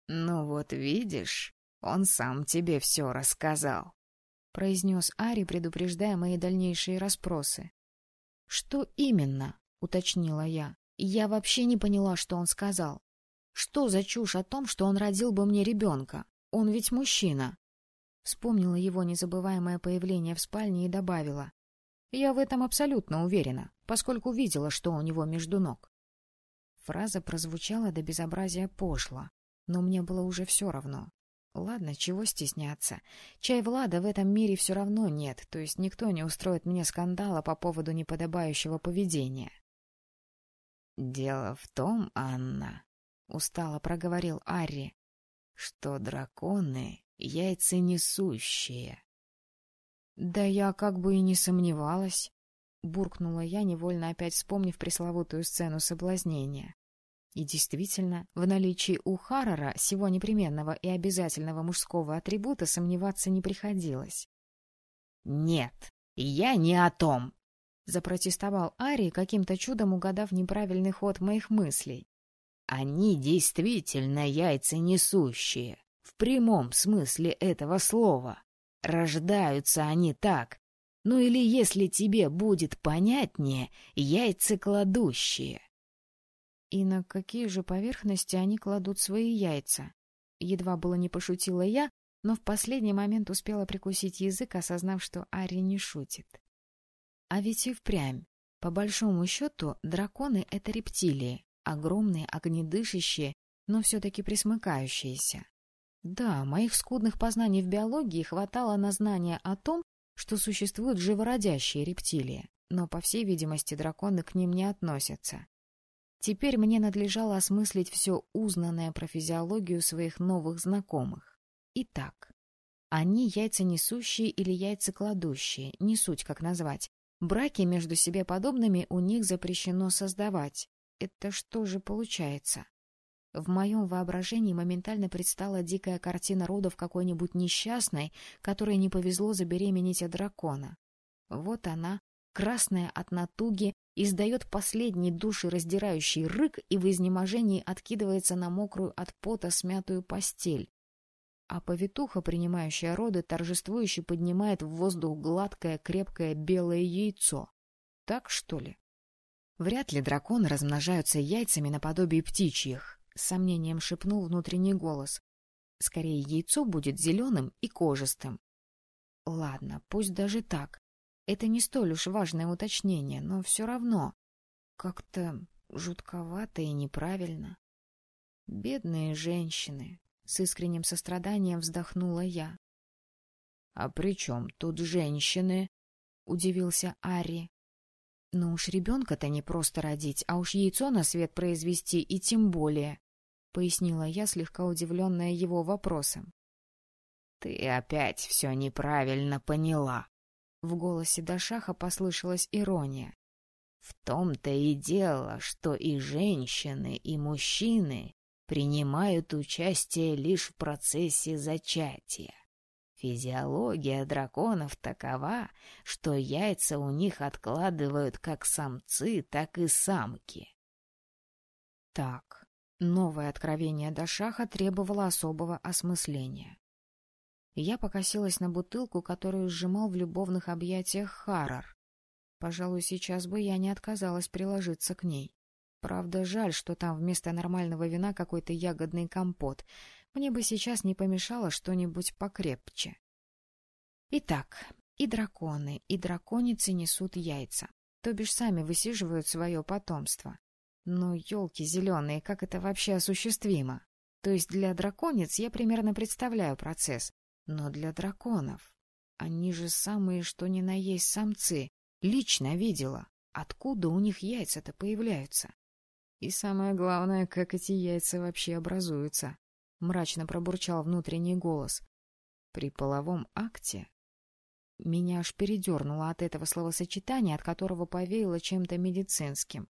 — Ну вот видишь, он сам тебе все рассказал произнес Ари, предупреждая мои дальнейшие расспросы. — Что именно? — уточнила я. Я вообще не поняла, что он сказал. Что за чушь о том, что он родил бы мне ребенка? Он ведь мужчина. Вспомнила его незабываемое появление в спальне и добавила. Я в этом абсолютно уверена, поскольку видела, что у него между ног. Фраза прозвучала до безобразия пошло, но мне было уже все равно. Ладно, чего стесняться. Чай Влада в этом мире все равно нет, то есть никто не устроит мне скандала по поводу неподобающего поведения. «Дело в том, Анна», — устало проговорил Арри, — «что драконы — яйценесущие». «Да я как бы и не сомневалась», — буркнула я, невольно опять вспомнив пресловутую сцену соблазнения. И действительно, в наличии у Харрора всего непременного и обязательного мужского атрибута сомневаться не приходилось. «Нет, я не о том!» — запротестовал Ари, каким-то чудом угадав неправильный ход моих мыслей. «Они действительно яйца несущие, в прямом смысле этого слова. Рождаются они так, ну или, если тебе будет понятнее, яйцекладущие. И на какие же поверхности они кладут свои яйца? Едва было не пошутила я, но в последний момент успела прикусить язык, осознав, что Ари не шутит. А ведь и впрямь. По большому счету, драконы — это рептилии, огромные, огнедышащие, но все-таки присмыкающиеся. Да, моих скудных познаний в биологии хватало на знание о том, что существуют живородящие рептилии, но, по всей видимости, драконы к ним не относятся. Теперь мне надлежало осмыслить все узнанное про физиологию своих новых знакомых. Итак, они яйценесущие или яйцекладущие, не суть как назвать. Браки между себе подобными у них запрещено создавать. Это что же получается? В моем воображении моментально предстала дикая картина родов какой-нибудь несчастной, которой не повезло забеременеть от дракона. Вот она, красная от натуги, издает последний душераздирающий рык и в изнеможении откидывается на мокрую от пота смятую постель. А повитуха, принимающая роды, торжествующе поднимает в воздух гладкое, крепкое белое яйцо. Так, что ли? Вряд ли драконы размножаются яйцами наподобие птичьих, — с сомнением шепнул внутренний голос. Скорее, яйцо будет зеленым и кожистым. Ладно, пусть даже так. Это не столь уж важное уточнение, но все равно как-то жутковато и неправильно. Бедные женщины, с искренним состраданием вздохнула я. — А при чем тут женщины? — удивился Ари. — Ну уж ребенка-то не просто родить, а уж яйцо на свет произвести и тем более, — пояснила я, слегка удивленная его вопросом. — Ты опять все неправильно поняла. В голосе Дашаха послышалась ирония. В том-то и дело, что и женщины, и мужчины принимают участие лишь в процессе зачатия. Физиология драконов такова, что яйца у них откладывают как самцы, так и самки. Так, новое откровение Дашаха требовало особого осмысления. Я покосилась на бутылку, которую сжимал в любовных объятиях Харрор. Пожалуй, сейчас бы я не отказалась приложиться к ней. Правда, жаль, что там вместо нормального вина какой-то ягодный компот. Мне бы сейчас не помешало что-нибудь покрепче. Итак, и драконы, и драконицы несут яйца, то бишь сами высиживают свое потомство. Но, елки зеленые, как это вообще осуществимо? То есть для драконец я примерно представляю процесс, но для драконов... Они же самые, что ни на есть самцы. Лично видела. Откуда у них яйца-то появляются? И самое главное, как эти яйца вообще образуются. Мрачно пробурчал внутренний голос. При половом акте... Меня аж передернуло от этого словосочетания, от которого повеяло чем-то медицинским.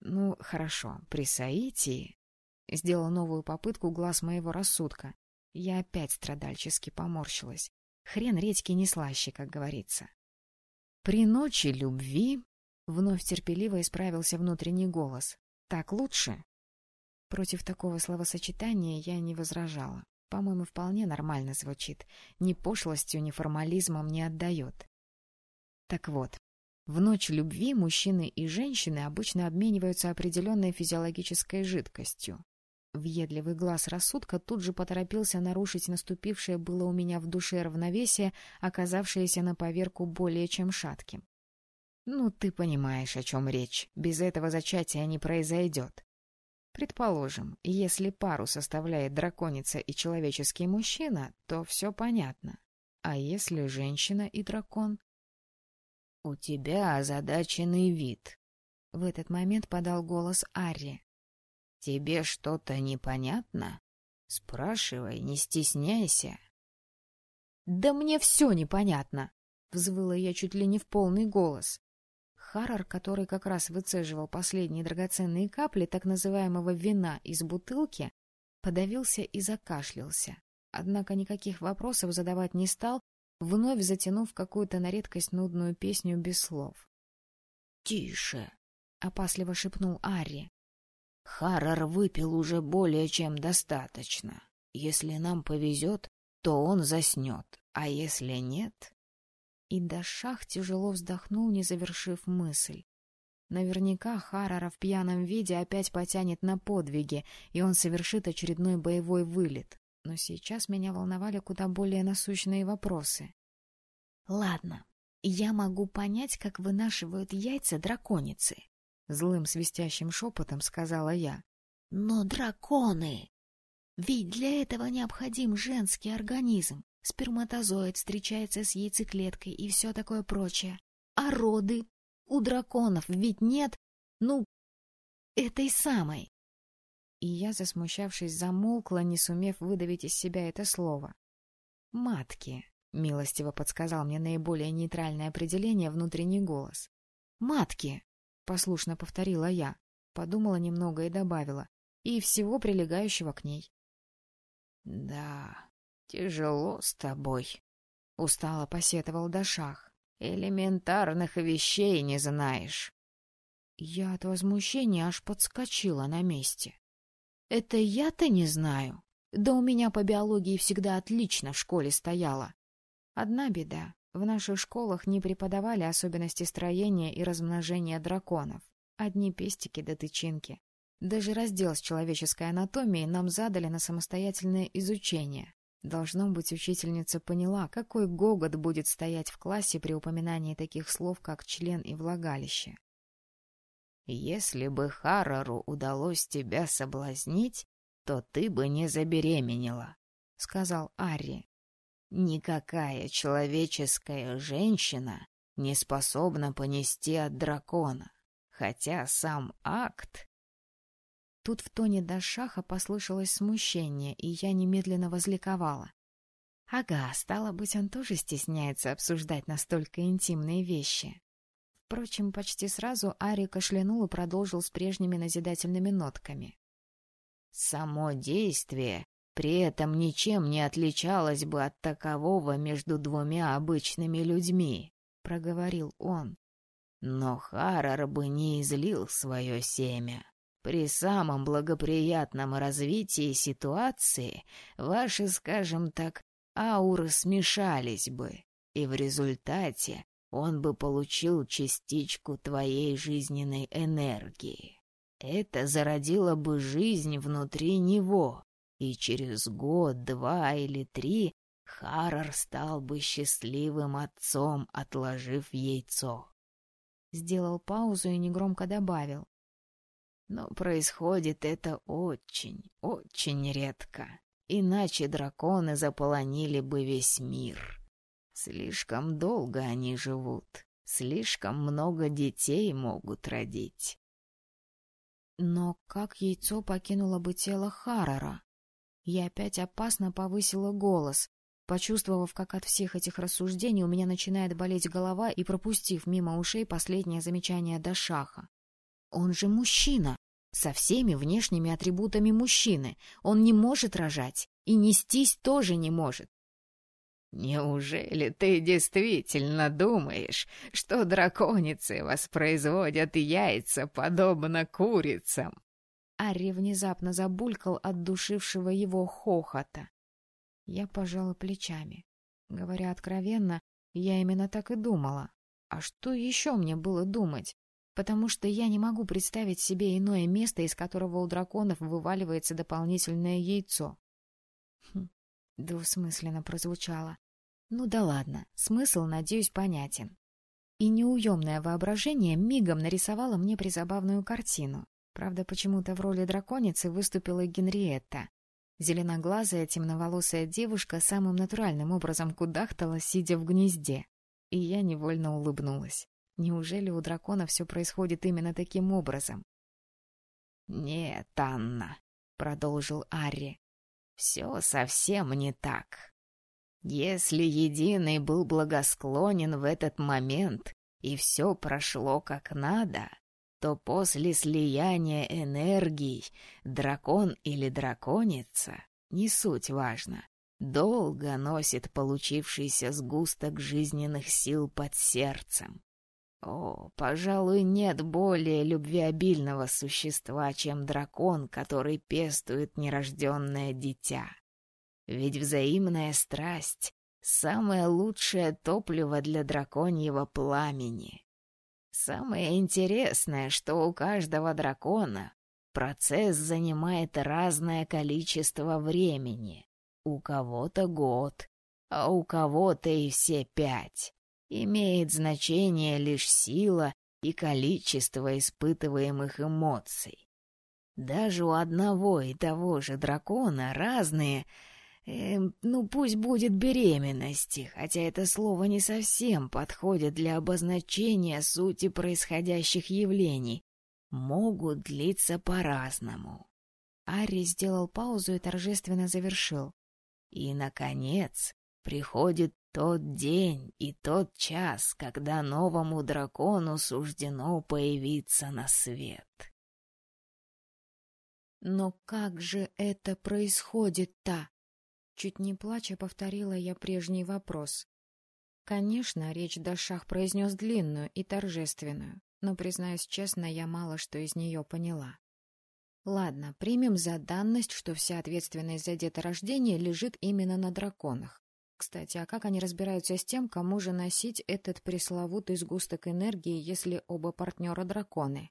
Ну, хорошо, при соитии... Сделала новую попытку глаз моего рассудка. Я опять страдальчески поморщилась. Хрен редьки не слаще, как говорится. При ночи любви вновь терпеливо исправился внутренний голос. Так лучше? Против такого словосочетания я не возражала. По-моему, вполне нормально звучит. Ни пошлостью, ни формализмом не отдает. Так вот, в ночь любви мужчины и женщины обычно обмениваются определенной физиологической жидкостью. Въедливый глаз рассудка тут же поторопился нарушить наступившее было у меня в душе равновесие, оказавшееся на поверку более чем шатким. Ну, ты понимаешь, о чем речь. Без этого зачатия не произойдет. Предположим, если пару составляет драконица и человеческий мужчина, то все понятно. А если женщина и дракон? — У тебя озадаченный вид. В этот момент подал голос Арри. Тебе что-то непонятно? Спрашивай, не стесняйся. Да мне все непонятно, взвыла я чуть ли не в полный голос. Харрор, который как раз выцеживал последние драгоценные капли так называемого вина из бутылки, подавился и закашлялся. Однако никаких вопросов задавать не стал, вновь затянув какую-то на редкость нудную песню без слов. — Тише! — опасливо шепнул Арри. Харрор выпил уже более чем достаточно. Если нам повезет, то он заснет, а если нет... И Дашах тяжело вздохнул, не завершив мысль. Наверняка Харрора в пьяном виде опять потянет на подвиги, и он совершит очередной боевой вылет. Но сейчас меня волновали куда более насущные вопросы. — Ладно, я могу понять, как вынашивают яйца драконицы. Злым свистящим шепотом сказала я. Но драконы! Ведь для этого необходим женский организм. Сперматозоид встречается с яйцеклеткой и все такое прочее. А роды? У драконов ведь нет, ну, этой самой. И я, засмущавшись, замолкла, не сумев выдавить из себя это слово. «Матки», — милостиво подсказал мне наиболее нейтральное определение внутренний голос. «Матки», послушно повторила я, подумала немного и добавила, и всего прилегающего к ней. — Да, тяжело с тобой, — устало посетовал Дашах. — Элементарных вещей не знаешь. Я от возмущения аж подскочила на месте. — Это я-то не знаю. Да у меня по биологии всегда отлично в школе стояла. Одна беда. В наших школах не преподавали особенности строения и размножения драконов. Одни пестики да тычинки. Даже раздел с человеческой анатомией нам задали на самостоятельное изучение. Должно быть, учительница поняла, какой гогот будет стоять в классе при упоминании таких слов, как член и влагалище. «Если бы Харару удалось тебя соблазнить, то ты бы не забеременела», — сказал Арри. «Никакая человеческая женщина не способна понести от дракона, хотя сам акт Тут в тоне Дашаха послышалось смущение, и я немедленно возликовала. Ага, стало быть, он тоже стесняется обсуждать настолько интимные вещи. Впрочем, почти сразу Ари кашлянул и продолжил с прежними назидательными нотками. «Само действие при этом ничем не отличалось бы от такового между двумя обычными людьми», — проговорил он. «Но Харар бы не излил свое семя. При самом благоприятном развитии ситуации ваши, скажем так, ауры смешались бы, и в результате он бы получил частичку твоей жизненной энергии. Это зародило бы жизнь внутри него, и через год, два или три Харрор стал бы счастливым отцом, отложив яйцо. Сделал паузу и негромко добавил. Но происходит это очень, очень редко. Иначе драконы заполонили бы весь мир. Слишком долго они живут, слишком много детей могут родить. Но как яйцо покинуло бы тело Харрора? Я опять опасно повысила голос, почувствовав, как от всех этих рассуждений у меня начинает болеть голова и пропустив мимо ушей последнее замечание Дашаха. Он же мужчина, со всеми внешними атрибутами мужчины. Он не может рожать и нестись тоже не может. «Неужели ты действительно думаешь, что драконицы воспроизводят яйца, подобно курицам?» Арри внезапно забулькал от душившего его хохота. Я пожала плечами. Говоря откровенно, я именно так и думала. А что еще мне было думать? потому что я не могу представить себе иное место, из которого у драконов вываливается дополнительное яйцо. Хм, двусмысленно прозвучало. Ну да ладно, смысл, надеюсь, понятен. И неуемное воображение мигом нарисовало мне призабавную картину. Правда, почему-то в роли драконицы выступила Генриетта. Зеленоглазая, темноволосая девушка самым натуральным образом кудахтала, сидя в гнезде. И я невольно улыбнулась. Неужели у дракона все происходит именно таким образом? «Нет, Анна», — продолжил Арри, — «все совсем не так. Если Единый был благосклонен в этот момент, и все прошло как надо, то после слияния энергий дракон или драконица, не суть важно, долго носит получившийся сгусток жизненных сил под сердцем. О, пожалуй, нет более любвеобильного существа, чем дракон, который пестует нерожденное дитя. Ведь взаимная страсть — самое лучшее топливо для драконьего пламени. Самое интересное, что у каждого дракона процесс занимает разное количество времени. У кого-то год, а у кого-то и все пять. Имеет значение лишь сила и количество испытываемых эмоций. Даже у одного и того же дракона разные, э, ну пусть будет беременности, хотя это слово не совсем подходит для обозначения сути происходящих явлений, могут длиться по-разному. Ари сделал паузу и торжественно завершил. И, наконец, приходит тот день и тот час, когда новому дракону суждено появиться на свет. Но как же это происходит-то? Чуть не плача повторила я прежний вопрос. Конечно, речь Дашах произнес длинную и торжественную, но, признаюсь честно, я мало что из нее поняла. Ладно, примем за данность, что вся ответственность за деторождение лежит именно на драконах. Кстати, а как они разбираются с тем, кому же носить этот пресловутый сгусток энергии, если оба партнера драконы?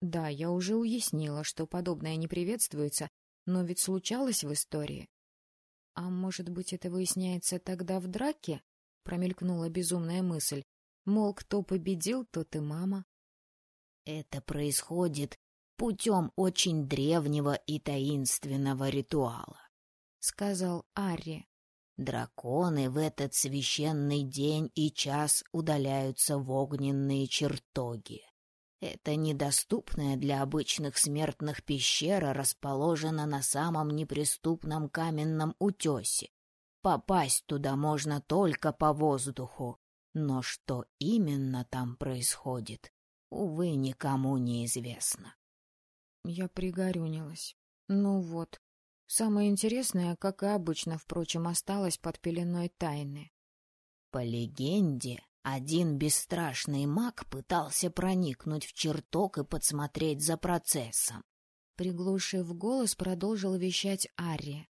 Да, я уже уяснила, что подобное не приветствуется, но ведь случалось в истории. А может быть, это выясняется тогда в драке? Промелькнула безумная мысль. Мол, кто победил, тот и мама. Это происходит путем очень древнего и таинственного ритуала, — сказал Арри. Драконы в этот священный день и час удаляются в огненные чертоги. Эта недоступная для обычных смертных пещера расположена на самом неприступном каменном утесе. Попасть туда можно только по воздуху, но что именно там происходит, увы, никому не известно. Я пригорюнилась. Ну вот, самое интересное, как и обычно, впрочем, осталось под пеленой тайны. По легенде, один бесстрашный маг пытался проникнуть в чертог и подсмотреть за процессом. Приглушив голос, продолжил вещать Арри.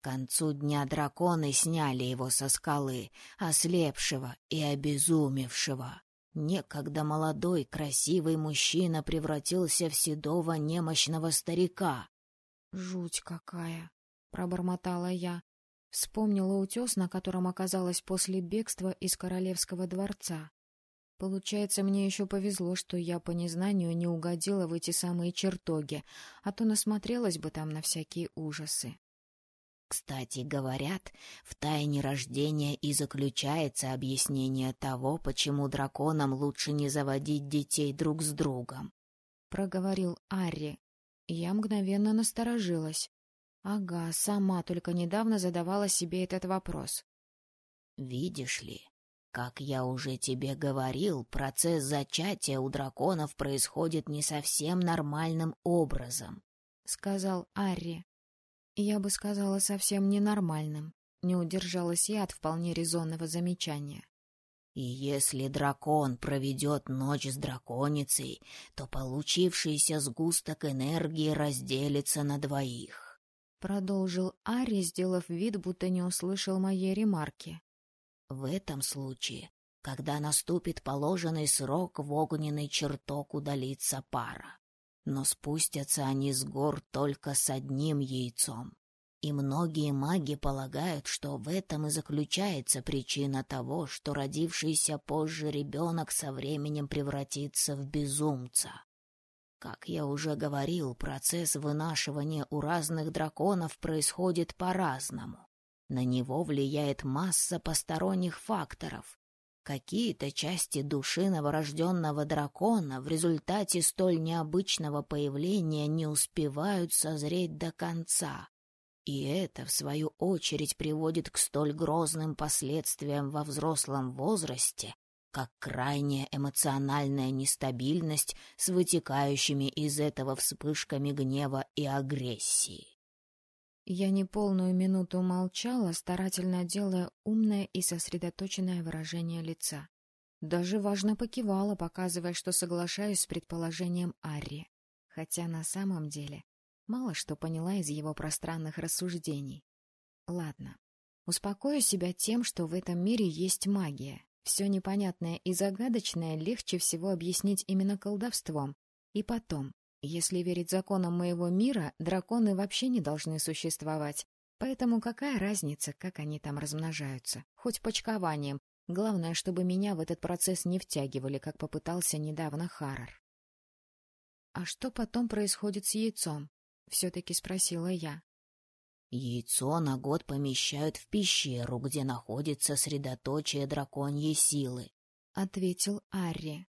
К концу дня драконы сняли его со скалы, ослепшего и обезумевшего. Некогда молодой, красивый мужчина превратился в седого немощного старика. — Жуть какая! — пробормотала я. Вспомнила утес, на котором оказалась после бегства из королевского дворца. Получается, мне еще повезло, что я по незнанию не угодила в эти самые чертоги, а то насмотрелась бы там на всякие ужасы. Кстати, говорят, в тайне рождения и заключается объяснение того, почему драконам лучше не заводить детей друг с другом. Проговорил Арри. Я мгновенно насторожилась. Ага, сама только недавно задавала себе этот вопрос. Видишь ли, как я уже тебе говорил, процесс зачатия у драконов происходит не совсем нормальным образом, — сказал Арри. Я бы сказала, совсем ненормальным. Не удержалась я от вполне резонного замечания. И если дракон проведет ночь с драконицей, то получившийся сгусток энергии разделится на двоих. Продолжил Ари, сделав вид, будто не услышал моей ремарки. В этом случае, когда наступит положенный срок, в огненный чертог удалится пара. Но спустятся они с гор только с одним яйцом. И многие маги полагают, что в этом и заключается причина того, что родившийся позже ребенок со временем превратится в безумца. Как я уже говорил, процесс вынашивания у разных драконов происходит по-разному. На него влияет масса посторонних факторов. Какие-то части души новорожденного дракона в результате столь необычного появления не успевают созреть до конца. И это, в свою очередь, приводит к столь грозным последствиям во взрослом возрасте, как крайняя эмоциональная нестабильность с вытекающими из этого вспышками гнева и агрессии. Я неполную минуту молчала, старательно делая умное и сосредоточенное выражение лица. Даже важно покивала, показывая, что соглашаюсь с предположением Арри, хотя на самом деле мало что поняла из его пространных рассуждений. Ладно, успокою себя тем, что в этом мире есть магия, все непонятное и загадочное легче всего объяснить именно колдовством. И потом, если верить законам моего мира, драконы вообще не должны существовать. Поэтому какая разница, как они там размножаются? Хоть почкованием. Главное, чтобы меня в этот процесс не втягивали, как попытался недавно Харрор. — А что потом происходит с яйцом? — все-таки спросила я. Яйцо на год помещают в пещеру, где находится средоточие драконьей силы, — ответил Арри.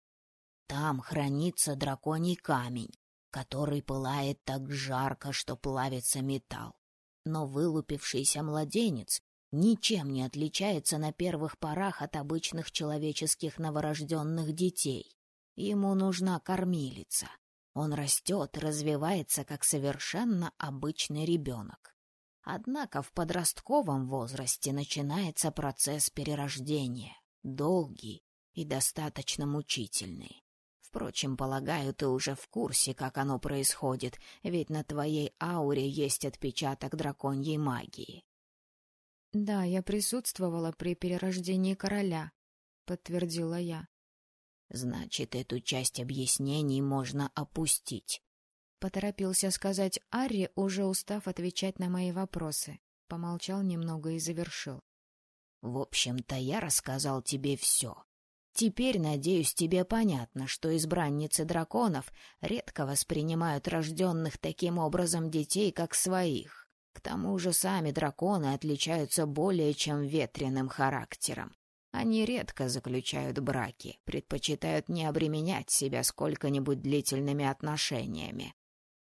Там хранится драконий камень, который пылает так жарко, что плавится металл. Но вылупившийся младенец ничем не отличается на первых порах от обычных человеческих новорожденных детей. Ему нужна кормилица. Он растет, развивается, как совершенно обычный ребенок. Однако в подростковом возрасте начинается процесс перерождения, долгий и достаточно мучительный. Впрочем, полагаю, ты уже в курсе, как оно происходит, ведь на твоей ауре есть отпечаток драконьей магии. — Да, я присутствовала при перерождении короля, — подтвердила я. Значит, эту часть объяснений можно опустить. Поторопился сказать Арри, уже устав отвечать на мои вопросы. Помолчал немного и завершил. В общем-то, я рассказал тебе все. Теперь, надеюсь, тебе понятно, что избранницы драконов редко воспринимают рожденных таким образом детей, как своих. К тому же сами драконы отличаются более чем ветреным характером. Они редко заключают браки, предпочитают не обременять себя сколько-нибудь длительными отношениями.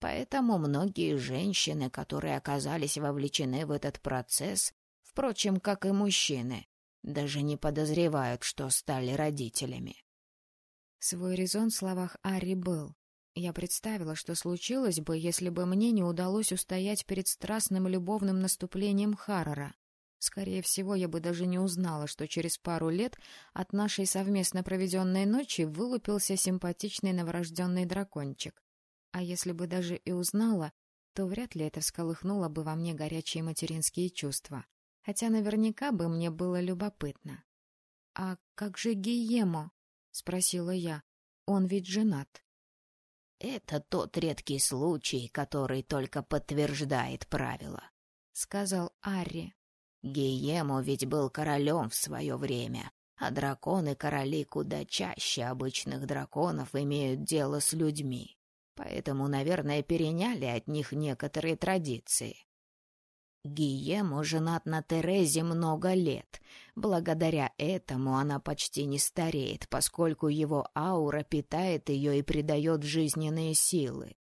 Поэтому многие женщины, которые оказались вовлечены в этот процесс, впрочем, как и мужчины, даже не подозревают, что стали родителями. Свой резон в словах Ари был. Я представила, что случилось бы, если бы мне не удалось устоять перед страстным любовным наступлением Харрора. Скорее всего, я бы даже не узнала, что через пару лет от нашей совместно проведенной ночи вылупился симпатичный новорожденный дракончик. А если бы даже и узнала, то вряд ли это всколыхнуло бы во мне горячие материнские чувства хотя наверняка бы мне было любопытно. — А как же Гиемо? — спросила я. — Он ведь женат. — Это тот редкий случай, который только подтверждает правила, — сказал Арри. — Гиемо ведь был королем в свое время, а драконы-короли куда чаще обычных драконов имеют дело с людьми. Поэтому, наверное, переняли от них некоторые традиции. Гиемо женат на Терезе много лет. Благодаря этому она почти не стареет, поскольку его аура питает ее и придает жизненные силы.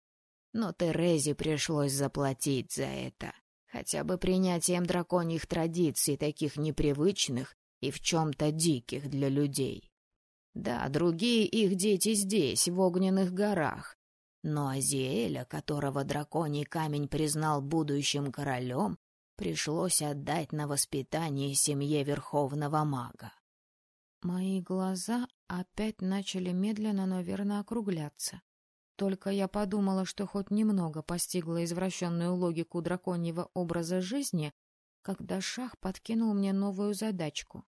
Но Терезе пришлось заплатить за это, хотя бы принятием драконьих традиций, таких непривычных и в чем-то диких для людей. Да, другие их дети здесь, в огненных горах, но Азиэля, которого драконий камень признал будущим королем, пришлось отдать на воспитание семье верховного мага. Мои глаза опять начали медленно, но верно округляться. Только я подумала, что хоть немного постигла извращенную логику драконьего образа жизни, когда Шах подкинул мне новую задачку.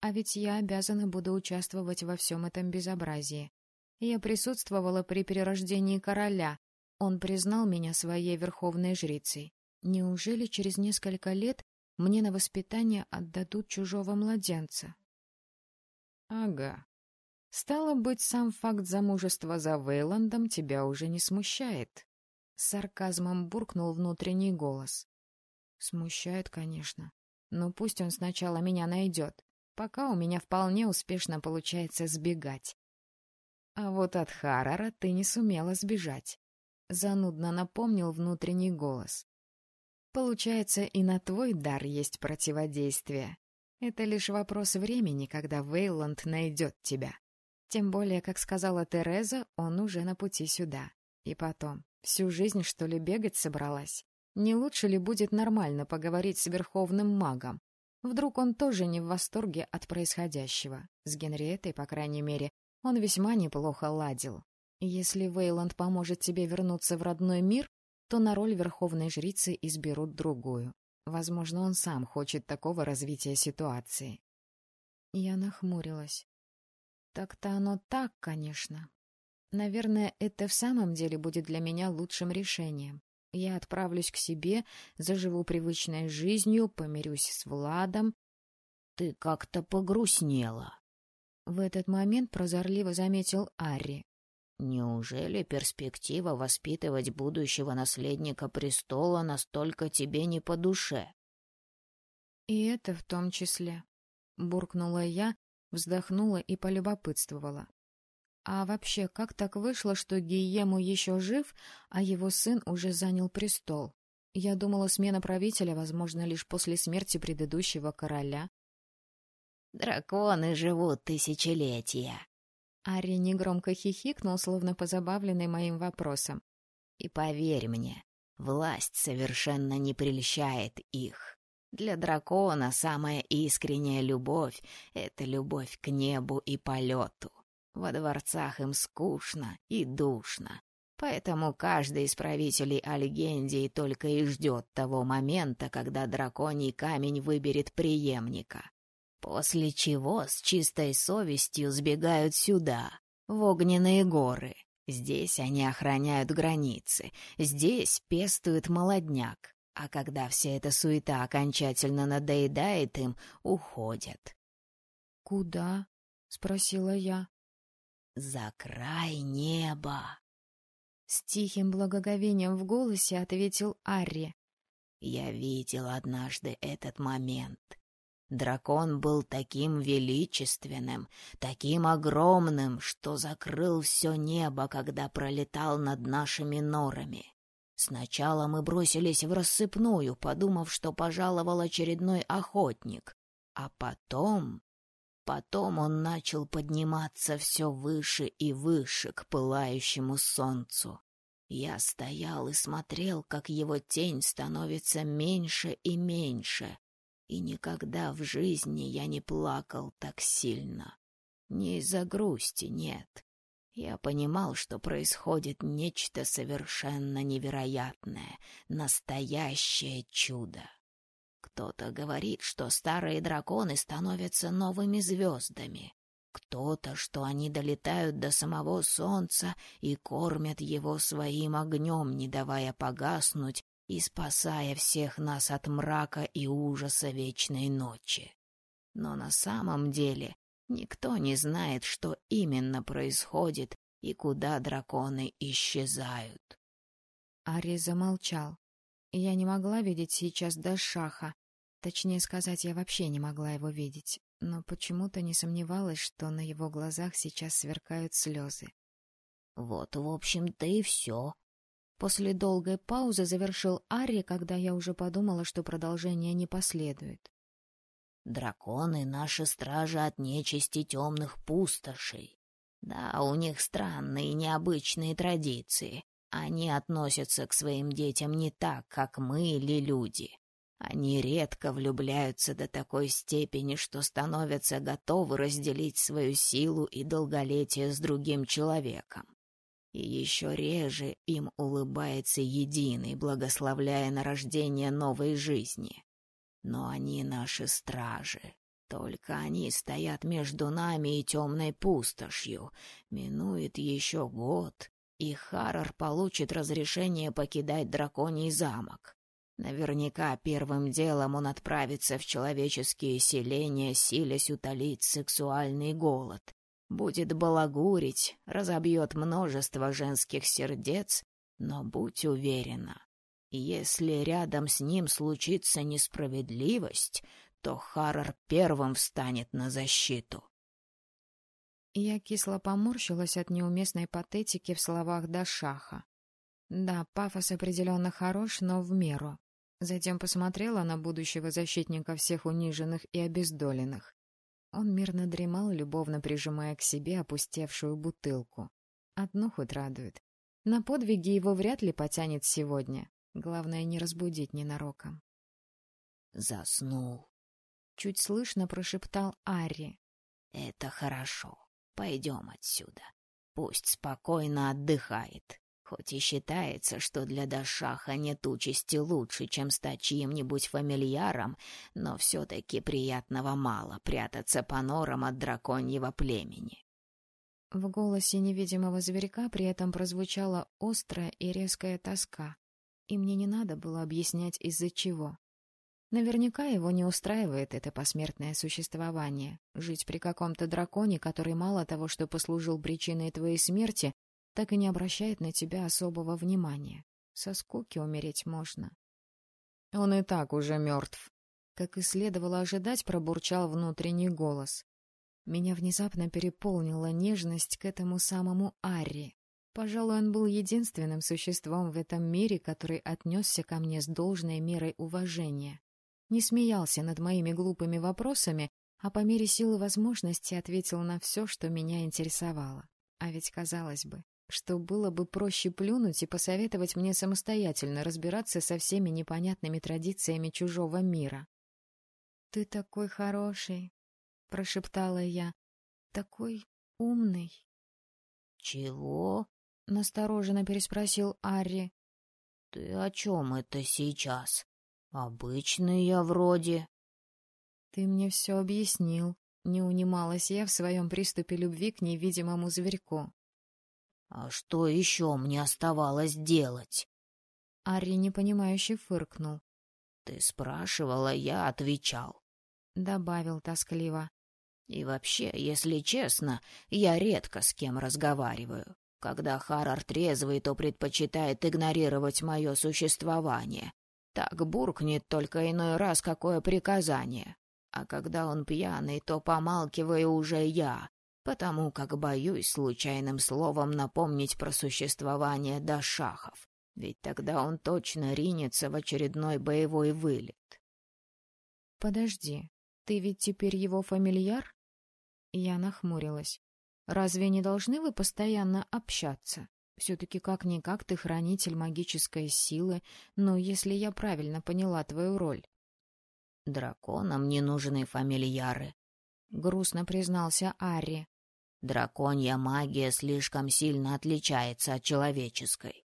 А ведь я обязана буду участвовать во всем этом безобразии. Я присутствовала при перерождении короля. Он признал меня своей верховной жрицей. Неужели через несколько лет мне на воспитание отдадут чужого младенца? Ага. Стало быть, сам факт замужества за Вейландом тебя уже не смущает. С сарказмом буркнул внутренний голос. Смущает, конечно. Но пусть он сначала меня найдет, пока у меня вполне успешно получается сбегать. А вот от Харара ты не сумела сбежать. Занудно напомнил внутренний голос. Получается, и на твой дар есть противодействие. Это лишь вопрос времени, когда Вейланд найдет тебя. Тем более, как сказала Тереза, он уже на пути сюда. И потом, всю жизнь, что ли, бегать собралась? Не лучше ли будет нормально поговорить с верховным магом? Вдруг он тоже не в восторге от происходящего. С Генриеттой, по крайней мере, он весьма неплохо ладил. Если Вейланд поможет тебе вернуться в родной мир, то на роль верховной жрицы изберут другую. Возможно, он сам хочет такого развития ситуации. Я нахмурилась. Так-то оно так, конечно. Наверное, это в самом деле будет для меня лучшим решением. Я отправлюсь к себе, заживу привычной жизнью, помирюсь с Владом. Ты как-то погрустнела. В этот момент прозорливо заметил Арри. Неужели перспектива воспитывать будущего наследника престола настолько тебе не по душе? И это в том числе. Буркнула я, вздохнула и полюбопытствовала. А вообще, как так вышло, что Гиему еще жив, а его сын уже занял престол? Я думала, смена правителя возможна лишь после смерти предыдущего короля. Драконы живут тысячелетия, Ари негромко хихикнул, словно позабавленный моим вопросом. «И поверь мне, власть совершенно не прельщает их. Для дракона самая искренняя любовь — это любовь к небу и полету. Во дворцах им скучно и душно, поэтому каждый из правителей Альгендии только и ждет того момента, когда драконий камень выберет преемника. После чего с чистой совестью сбегают сюда, в огненные горы. Здесь они охраняют границы, здесь пестуют молодняк, а когда вся эта суета окончательно надоедает им, уходят. «Куда?» — спросила я. «За край неба!» С тихим благоговением в голосе ответил Арри. «Я видел однажды этот момент. Дракон был таким величественным, таким огромным, что закрыл все небо, когда пролетал над нашими норами. Сначала мы бросились в рассыпную, подумав, что пожаловал очередной охотник, а потом... Потом он начал подниматься все выше и выше к пылающему солнцу. Я стоял и смотрел, как его тень становится меньше и меньше, и никогда в жизни я не плакал так сильно. Не из-за грусти, нет. Я понимал, что происходит нечто совершенно невероятное, настоящее чудо. Кто-то говорит, что старые драконы становятся новыми звездами. Кто-то, что они долетают до самого солнца и кормят его своим огнем, не давая погаснуть и спасая всех нас от мрака и ужаса вечной ночи. Но на самом деле никто не знает, что именно происходит и куда драконы исчезают. Ари замолчал. Я не могла видеть сейчас Дашаха. Точнее сказать, я вообще не могла его видеть, но почему-то не сомневалась, что на его глазах сейчас сверкают слезы. «Вот, в общем-то, и все», После долгой паузы завершил Ари, когда я уже подумала, что продолжение не последует. «Драконы — наши стражи от нечисти темных пустошей. Да, у них странные необычные традиции. Они относятся к своим детям не так, как мы или люди. Они редко влюбляются до такой степени, что становятся готовы разделить свою силу и долголетие с другим человеком и еще реже им улыбается единый, благословляя на рождение новой жизни. Но они наши стражи. Только они стоят между нами и темной пустошью. Минует еще год, и Харрор получит разрешение покидать драконий замок. Наверняка первым делом он отправится в человеческие селения, силясь утолить сексуальный голод будет балагурить, разобьет множество женских сердец, но будь уверена, если рядом с ним случится несправедливость, то Харрор первым встанет на защиту. Я кисло поморщилась от неуместной патетики в словах Дашаха. Да, пафос определенно хорош, но в меру. Затем посмотрела на будущего защитника всех униженных и обездоленных. Он мирно дремал, любовно прижимая к себе опустевшую бутылку. Одно хоть радует. На подвиги его вряд ли потянет сегодня. Главное, не разбудить ненароком. «Заснул», — чуть слышно прошептал Арри. «Это хорошо. Пойдем отсюда. Пусть спокойно отдыхает. Хоть и считается, что для Дашаха нет участи лучше, чем стать чьим-нибудь фамильяром, но все-таки приятного мало прятаться по норам от драконьего племени. В голосе невидимого зверька при этом прозвучала острая и резкая тоска, и мне не надо было объяснять, из-за чего. Наверняка его не устраивает это посмертное существование, жить при каком-то драконе, который мало того, что послужил причиной твоей смерти, так и не обращает на тебя особого внимания. Со скуки умереть можно. Он и так уже мертв. Как и следовало ожидать, пробурчал внутренний голос. Меня внезапно переполнила нежность к этому самому Арри. Пожалуй, он был единственным существом в этом мире, который отнесся ко мне с должной мерой уважения. Не смеялся над моими глупыми вопросами, а по мере силы возможности ответил на все, что меня интересовало. А ведь, казалось бы, что было бы проще плюнуть и посоветовать мне самостоятельно разбираться со всеми непонятными традициями чужого мира. — Ты такой хороший, — прошептала я, — такой умный. — Чего? — настороженно переспросил Арри. — Ты о чем это сейчас? Обычный я вроде. — Ты мне все объяснил. Не унималась я в своем приступе любви к невидимому зверьку. — А что еще мне оставалось делать? Арри непонимающе фыркнул. — Ты спрашивала, я отвечал. — добавил тоскливо. — И вообще, если честно, я редко с кем разговариваю. Когда Харар трезвый, то предпочитает игнорировать мое существование. Так буркнет только иной раз какое приказание. А когда он пьяный, то помалкиваю уже я, потому как боюсь случайным словом напомнить про существование Дашахов, ведь тогда он точно ринется в очередной боевой вылет. «Подожди, ты ведь теперь его фамильяр?» Я нахмурилась. Разве не должны вы постоянно общаться? Все-таки как-никак ты хранитель магической силы, но если я правильно поняла твою роль. Драконам не нужны фамильяры, — грустно признался Арри. Драконья магия слишком сильно отличается от человеческой.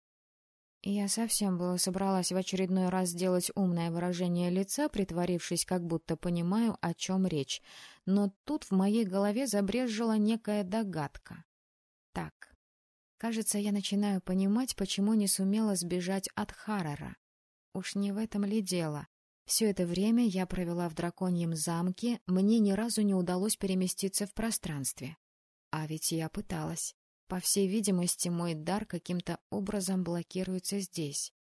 Я совсем было собралась в очередной раз сделать умное выражение лица, притворившись, как будто понимаю, о чем речь. Но тут в моей голове забрежжила некая догадка. Так, кажется, я начинаю понимать, почему не сумела сбежать от Харрера. Уж не в этом ли дело? Все это время я провела в драконьем замке, мне ни разу не удалось переместиться в пространстве. А ведь я пыталась. По всей видимости, мой дар каким-то образом блокируется здесь.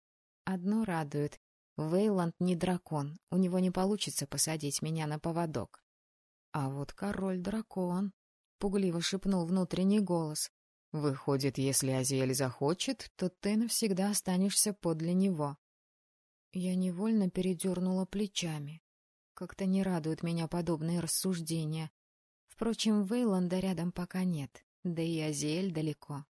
Одно радует. Вейланд не дракон, у него не получится посадить меня на поводок. А вот король-дракон, — пугливо шепнул внутренний голос. Выходит, если Азиэль захочет, то ты навсегда останешься подле него. Я невольно передернула плечами. Как-то не радуют меня подобные рассуждения. Впрочем, Вейланда рядом пока нет да и Азель далеко.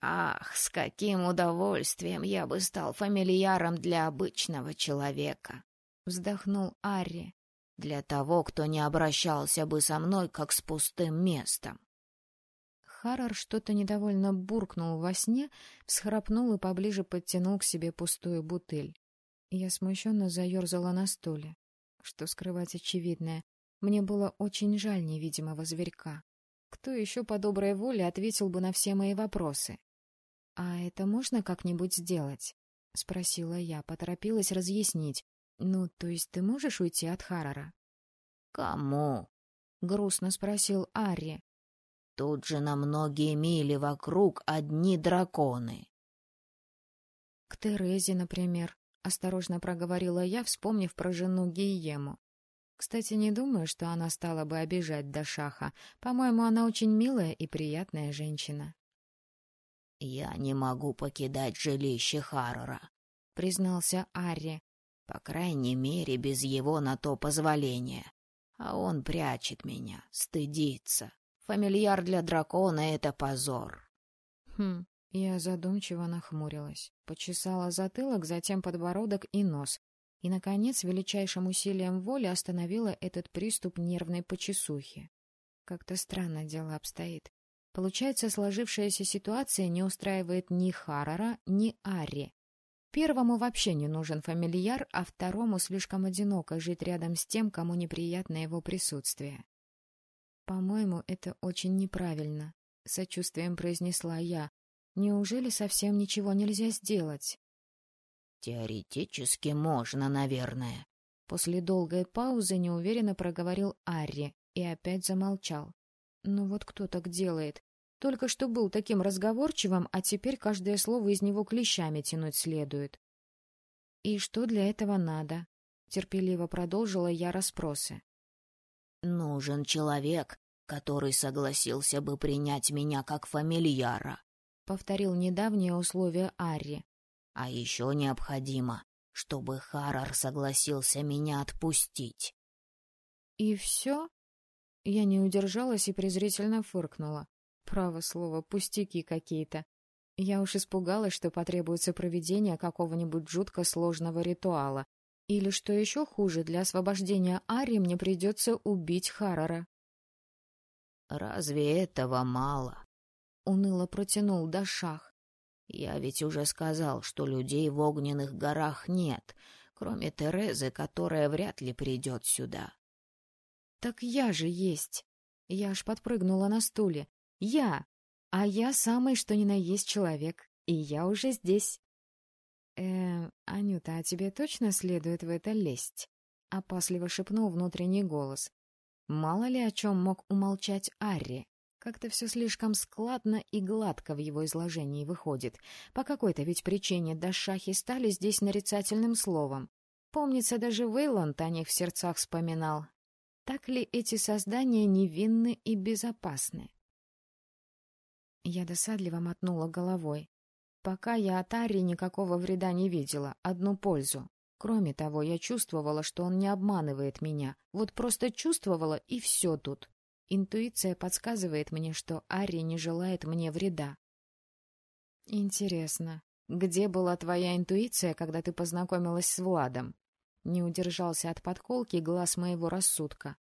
Ах, с каким удовольствием я бы стал фамильяром для обычного человека! Вздохнул Арри. Для того, кто не обращался бы со мной, как с пустым местом. Харрор что-то недовольно буркнул во сне, всхрапнул и поближе подтянул к себе пустую бутыль. Я смущенно заерзала на стуле. Что скрывать очевидное, мне было очень жаль невидимого зверька. Кто еще по доброй воле ответил бы на все мои вопросы? — А это можно как-нибудь сделать? — спросила я, поторопилась разъяснить. — Ну, то есть ты можешь уйти от Харрора? — Кому? — грустно спросил Арри. — Тут же на многие мили вокруг одни драконы. — К Терезе, например, — осторожно проговорила я, вспомнив про жену Гиему. Кстати, не думаю, что она стала бы обижать Дашаха. По-моему, она очень милая и приятная женщина. — Я не могу покидать жилище Харрора, — признался Арри. — По крайней мере, без его на то позволения. А он прячет меня, стыдится. Фамильяр для дракона — это позор. Хм, я задумчиво нахмурилась. Почесала затылок, затем подбородок и нос и, наконец, величайшим усилием воли остановила этот приступ нервной почесухи. Как-то странно дело обстоит. Получается, сложившаяся ситуация не устраивает ни Харрора, ни Арри. Первому вообще не нужен фамильяр, а второму слишком одиноко жить рядом с тем, кому неприятно его присутствие. «По-моему, это очень неправильно», — сочувствием произнесла я. «Неужели совсем ничего нельзя сделать?» Теоретически можно, наверное. После долгой паузы неуверенно проговорил Арри и опять замолчал. Ну вот кто так делает? Только что был таким разговорчивым, а теперь каждое слово из него клещами тянуть следует. И что для этого надо? Терпеливо продолжила я расспросы. Нужен человек, который согласился бы принять меня как фамильяра, повторил недавнее условие Арри. А еще необходимо, чтобы Харар согласился меня отпустить. — И все? Я не удержалась и презрительно фыркнула. Право слово, пустяки какие-то. Я уж испугалась, что потребуется проведение какого-нибудь жутко сложного ритуала. Или, что еще хуже, для освобождения Ари мне придется убить Харара. — Разве этого мало? — уныло протянул Дашах. Я ведь уже сказал, что людей в огненных горах нет, кроме Терезы, которая вряд ли придет сюда. Так я же есть. Я аж подпрыгнула на стуле. Я! А я самый что ни на есть человек. И я уже здесь. Э, Анюта, а тебе точно следует в это лезть? Опасливо шепнул внутренний голос. Мало ли о чем мог умолчать Арри. Как-то все слишком складно и гладко в его изложении выходит. По какой-то ведь причине дашахи стали здесь нарицательным словом. Помнится, даже Вейланд о них в сердцах вспоминал. Так ли эти создания невинны и безопасны? Я досадливо мотнула головой. Пока я от Арри никакого вреда не видела, одну пользу. Кроме того, я чувствовала, что он не обманывает меня. Вот просто чувствовала, и все тут. Интуиция подсказывает мне, что Арри не желает мне вреда. Интересно, где была твоя интуиция, когда ты познакомилась с Владом? Не удержался от подколки глаз моего рассудка.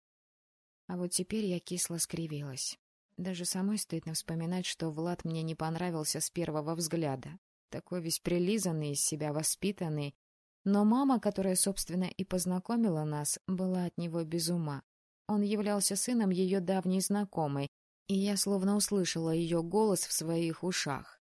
А вот теперь я кисло скривилась. Даже самой стыдно вспоминать, что Влад мне не понравился с первого взгляда. Такой весь прилизанный, из себя воспитанный. Но мама, которая, собственно, и познакомила нас, была от него без ума. Он являлся сыном ее давней знакомой, и я словно услышала ее голос в своих ушах.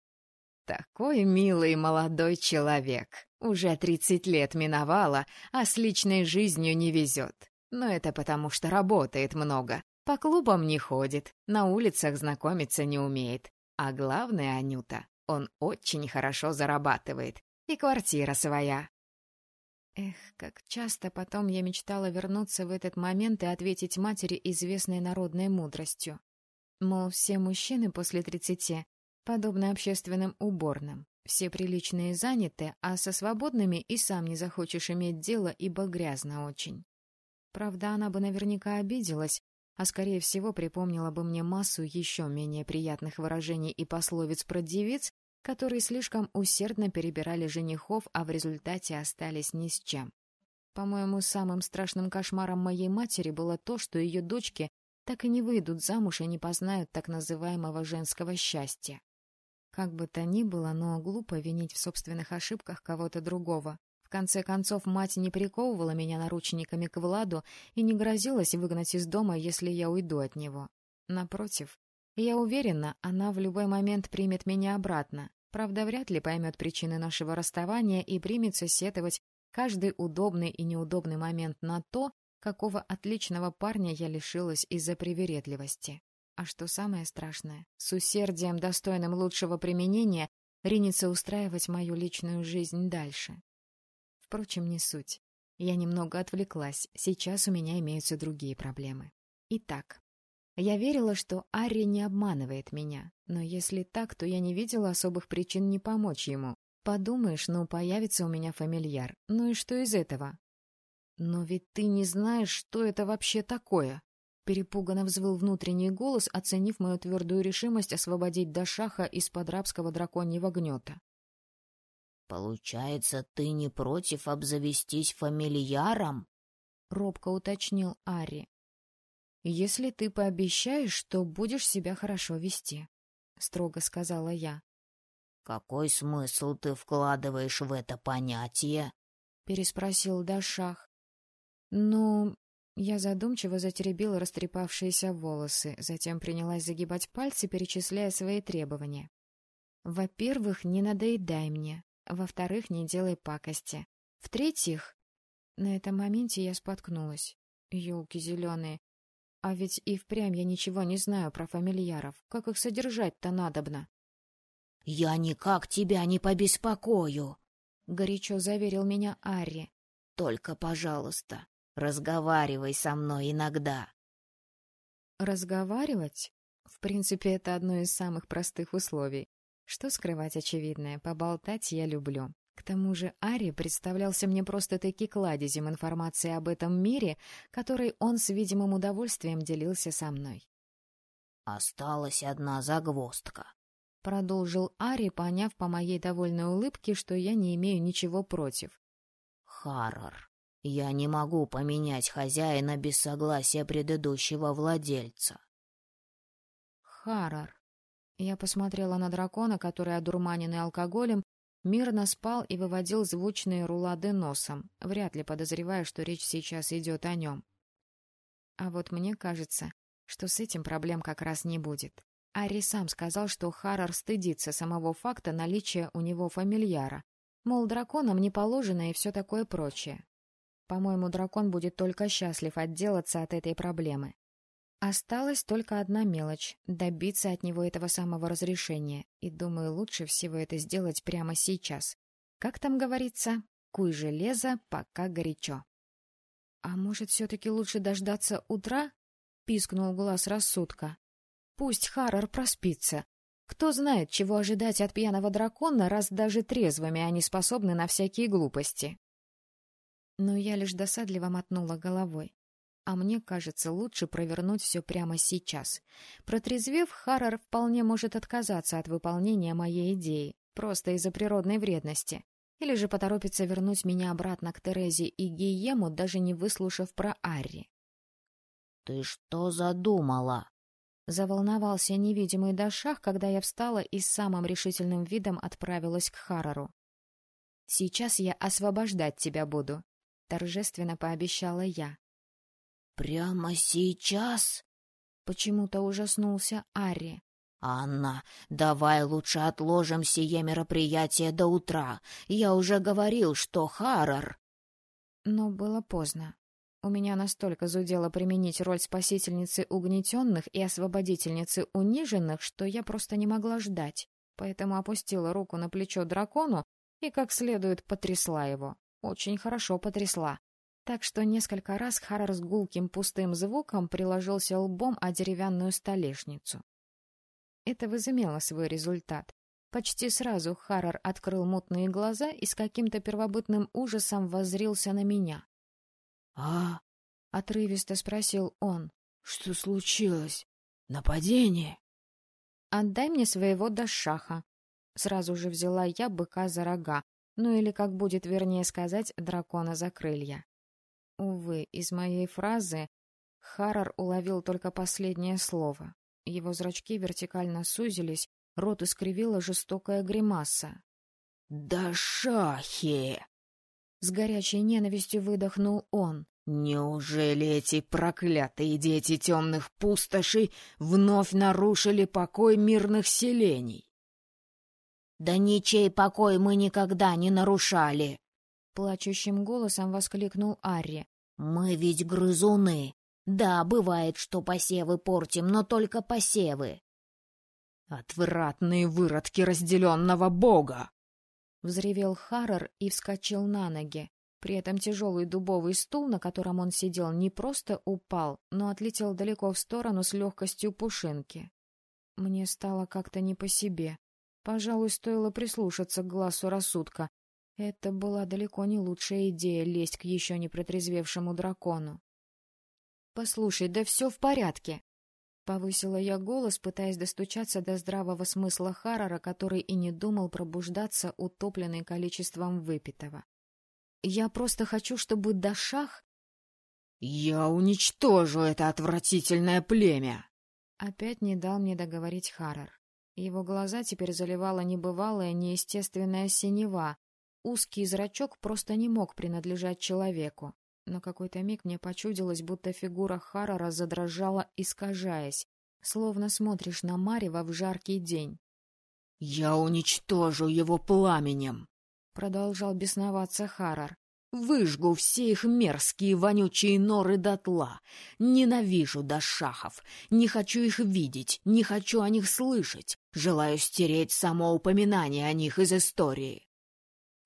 «Такой милый молодой человек. Уже тридцать лет миновало, а с личной жизнью не везет. Но это потому, что работает много, по клубам не ходит, на улицах знакомиться не умеет. А главное, Анюта, он очень хорошо зарабатывает. И квартира своя. Эх, как часто потом я мечтала вернуться в этот момент и ответить матери известной народной мудростью. Мол, все мужчины после тридцати подобны общественным уборным. Все приличные заняты, а со свободными и сам не захочешь иметь дело, ибо грязно очень. Правда, она бы наверняка обиделась, а, скорее всего, припомнила бы мне массу еще менее приятных выражений и пословиц про девиц, которые слишком усердно перебирали женихов, а в результате остались ни с чем. По-моему, самым страшным кошмаром моей матери было то, что ее дочки так и не выйдут замуж и не познают так называемого женского счастья. Как бы то ни было, но глупо винить в собственных ошибках кого-то другого. В конце концов, мать не приковывала меня наручниками к Владу и не грозилась выгнать из дома, если я уйду от него. Напротив, я уверена, она в любой момент примет меня обратно. Правда, вряд ли поймет причины нашего расставания и примется сетовать каждый удобный и неудобный момент на то, какого отличного парня я лишилась из-за привередливости. А что самое страшное, с усердием, достойным лучшего применения, ринется устраивать мою личную жизнь дальше. Впрочем, не суть. Я немного отвлеклась, сейчас у меня имеются другие проблемы. Итак, я верила, что Арри не обманывает меня, но если так, то я не видела особых причин не помочь ему. Подумаешь, ну, появится у меня фамильяр, ну и что из этого? Но ведь ты не знаешь, что это вообще такое. Перепуганно взвыл внутренний голос, оценив мою твердую решимость освободить Дашаха из-под рабского драконьего гнета. «Получается, ты не против обзавестись фамильяром?» — робко уточнил Ари. «Если ты пообещаешь, что будешь себя хорошо вести», — строго сказала я. «Какой смысл ты вкладываешь в это понятие?» — переспросил Дашах. «Ну...» Я задумчиво затеребила растрепавшиеся волосы, затем принялась загибать пальцы, перечисляя свои требования. «Во-первых, не надоедай мне. Во-вторых, не делай пакости. В-третьих, на этом моменте я споткнулась. Ёлки зеленые. А ведь и впрямь я ничего не знаю про фамильяров. Как их содержать-то надобно? — Я никак тебя не побеспокою, — горячо заверил меня Арри. — Только, пожалуйста, разговаривай со мной иногда. Разговаривать? В принципе, это одно из самых простых условий. Что скрывать очевидное, поболтать я люблю. К тому же Ари представлялся мне просто-таки кладезем информации об этом мире, которой он с видимым удовольствием делился со мной. «Осталась одна загвоздка», — продолжил Ари, поняв по моей довольной улыбке, что я не имею ничего против. «Харрор, я не могу поменять хозяина без согласия предыдущего владельца». «Харрор, я посмотрела на дракона, который, одурманенный алкоголем, мирно спал и выводил звучные рулады носом, вряд ли подозревая, что речь сейчас идет о нем. А вот мне кажется, что с этим проблем как раз не будет. Ари сам сказал, что Харрор стыдится самого факта наличия у него фамильяра. Мол, драконам не положено и все такое прочее. По-моему, дракон будет только счастлив отделаться от этой проблемы. Осталась только одна мелочь — добиться от него этого самого разрешения. И думаю, лучше всего это сделать прямо сейчас. Как там говорится, куй железо, пока горячо. — А может, все-таки лучше дождаться утра? — пискнул глаз рассудка. — Пусть Харрор проспится. Кто знает, чего ожидать от пьяного дракона, раз даже трезвыми они способны на всякие глупости. Но я лишь досадливо мотнула головой. А мне кажется, лучше провернуть все прямо сейчас. Протрезвев, Харрор вполне может отказаться от выполнения моей идеи, просто из-за природной вредности. Или же поторопится вернуть меня обратно к Терезе и Гиему, даже не выслушав про Арри. — Ты что задумала? Заволновался невидимый Дашах, когда я встала и с самым решительным видом отправилась к Харрору. — Сейчас я освобождать тебя буду, — торжественно пообещала я. «Прямо сейчас?» — почему-то ужаснулся Ари. «Анна, давай лучше отложим сие мероприятие до утра. Я уже говорил, что Харрор...» Но было поздно. У меня настолько зудело применить роль спасительницы угнетенных и освободительницы униженных, что я просто не могла ждать, поэтому опустила руку на плечо дракону и как следует потрясла его. Очень хорошо потрясла так что несколько раз Харрор с гулким пустым звуком приложился лбом о деревянную столешницу. Это возымело свой результат. Почти сразу Харрор открыл мутные глаза и с каким-то первобытным ужасом воззрился на меня. — А? — отрывисто спросил он. — Что случилось? Нападение? — Отдай мне своего дашаха. Сразу же взяла я быка за рога, ну или, как будет вернее сказать, дракона за крылья. Увы, из моей фразы Харрор уловил только последнее слово. Его зрачки вертикально сузились, рот искривила жестокая гримаса. «Да шахи!» С горячей ненавистью выдохнул он. «Неужели эти проклятые дети темных пустошей вновь нарушили покой мирных селений?» «Да ничей покой мы никогда не нарушали!» Плачущим голосом воскликнул Арри. «Мы ведь грызуны. Да, бывает, что посевы портим, но только посевы». «Отвратные выродки разделенного бога!» Взревел Харрор и вскочил на ноги. При этом тяжелый дубовый стул, на котором он сидел, не просто упал, но отлетел далеко в сторону с легкостью пушинки. Мне стало как-то не по себе. Пожалуй, стоило прислушаться к глазу рассудка, это была далеко не лучшая идея лезть к еще не протрезвевшему дракону. — Послушай, да все в порядке! — повысила я голос, пытаясь достучаться до здравого смысла Харрора, который и не думал пробуждаться, утопленный количеством выпитого. — Я просто хочу, чтобы Дашах... — Я уничтожу это отвратительное племя! Опять не дал мне договорить Харрор. Его глаза теперь заливала небывалая, неестественная синева, Узкий зрачок просто не мог принадлежать человеку. На какой-то миг мне почудилось, будто фигура Харрора задрожала, искажаясь, словно смотришь на Марева в жаркий день. — Я уничтожу его пламенем! — продолжал бесноваться Харрор. — Выжгу все их мерзкие вонючие норы дотла. Ненавижу дошахов, не хочу их видеть, не хочу о них слышать. Желаю стереть само упоминание о них из истории.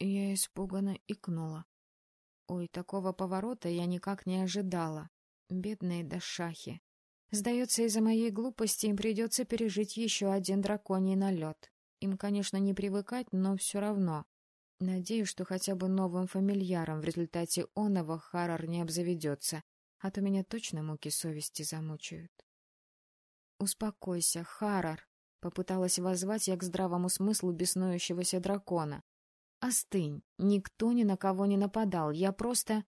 Я испуганно икнула. Ой, такого поворота я никак не ожидала. Бедные дошахи. Сдается, из-за моей глупости им придется пережить еще один драконий налет. Им, конечно, не привыкать, но все равно. Надеюсь, что хотя бы новым фамильяром в результате оного Харрор не обзаведется, а то меня точно муки совести замучают. «Успокойся, Харрор!» — попыталась воззвать я к здравому смыслу беснующегося дракона. Остынь, никто ни на кого не нападал, я просто...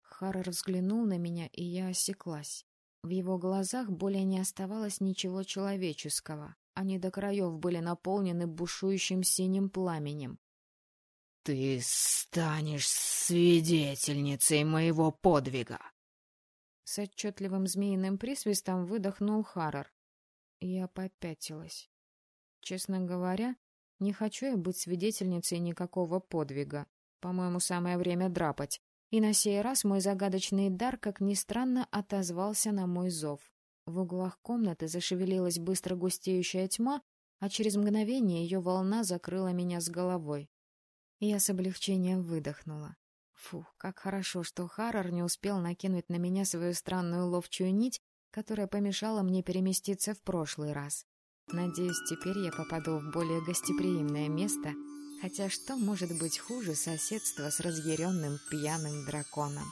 Харрор взглянул на меня, и я осеклась. В его глазах более не оставалось ничего человеческого. Они до краев были наполнены бушующим синим пламенем. — Ты станешь свидетельницей моего подвига! С отчетливым змеиным присвистом выдохнул Харрор. Я попятилась. Честно говоря, не хочу я быть свидетельницей никакого подвига. По-моему, самое время драпать. И на сей раз мой загадочный дар, как ни странно, отозвался на мой зов. В углах комнаты зашевелилась быстро густеющая тьма, а через мгновение ее волна закрыла меня с головой. Я с облегчением выдохнула. Фух, как хорошо, что Харрор не успел накинуть на меня свою странную ловчую нить, которая помешала мне переместиться в прошлый раз. Надеюсь, теперь я попаду в более гостеприимное место, хотя что может быть хуже соседства с разъяренным пьяным драконом?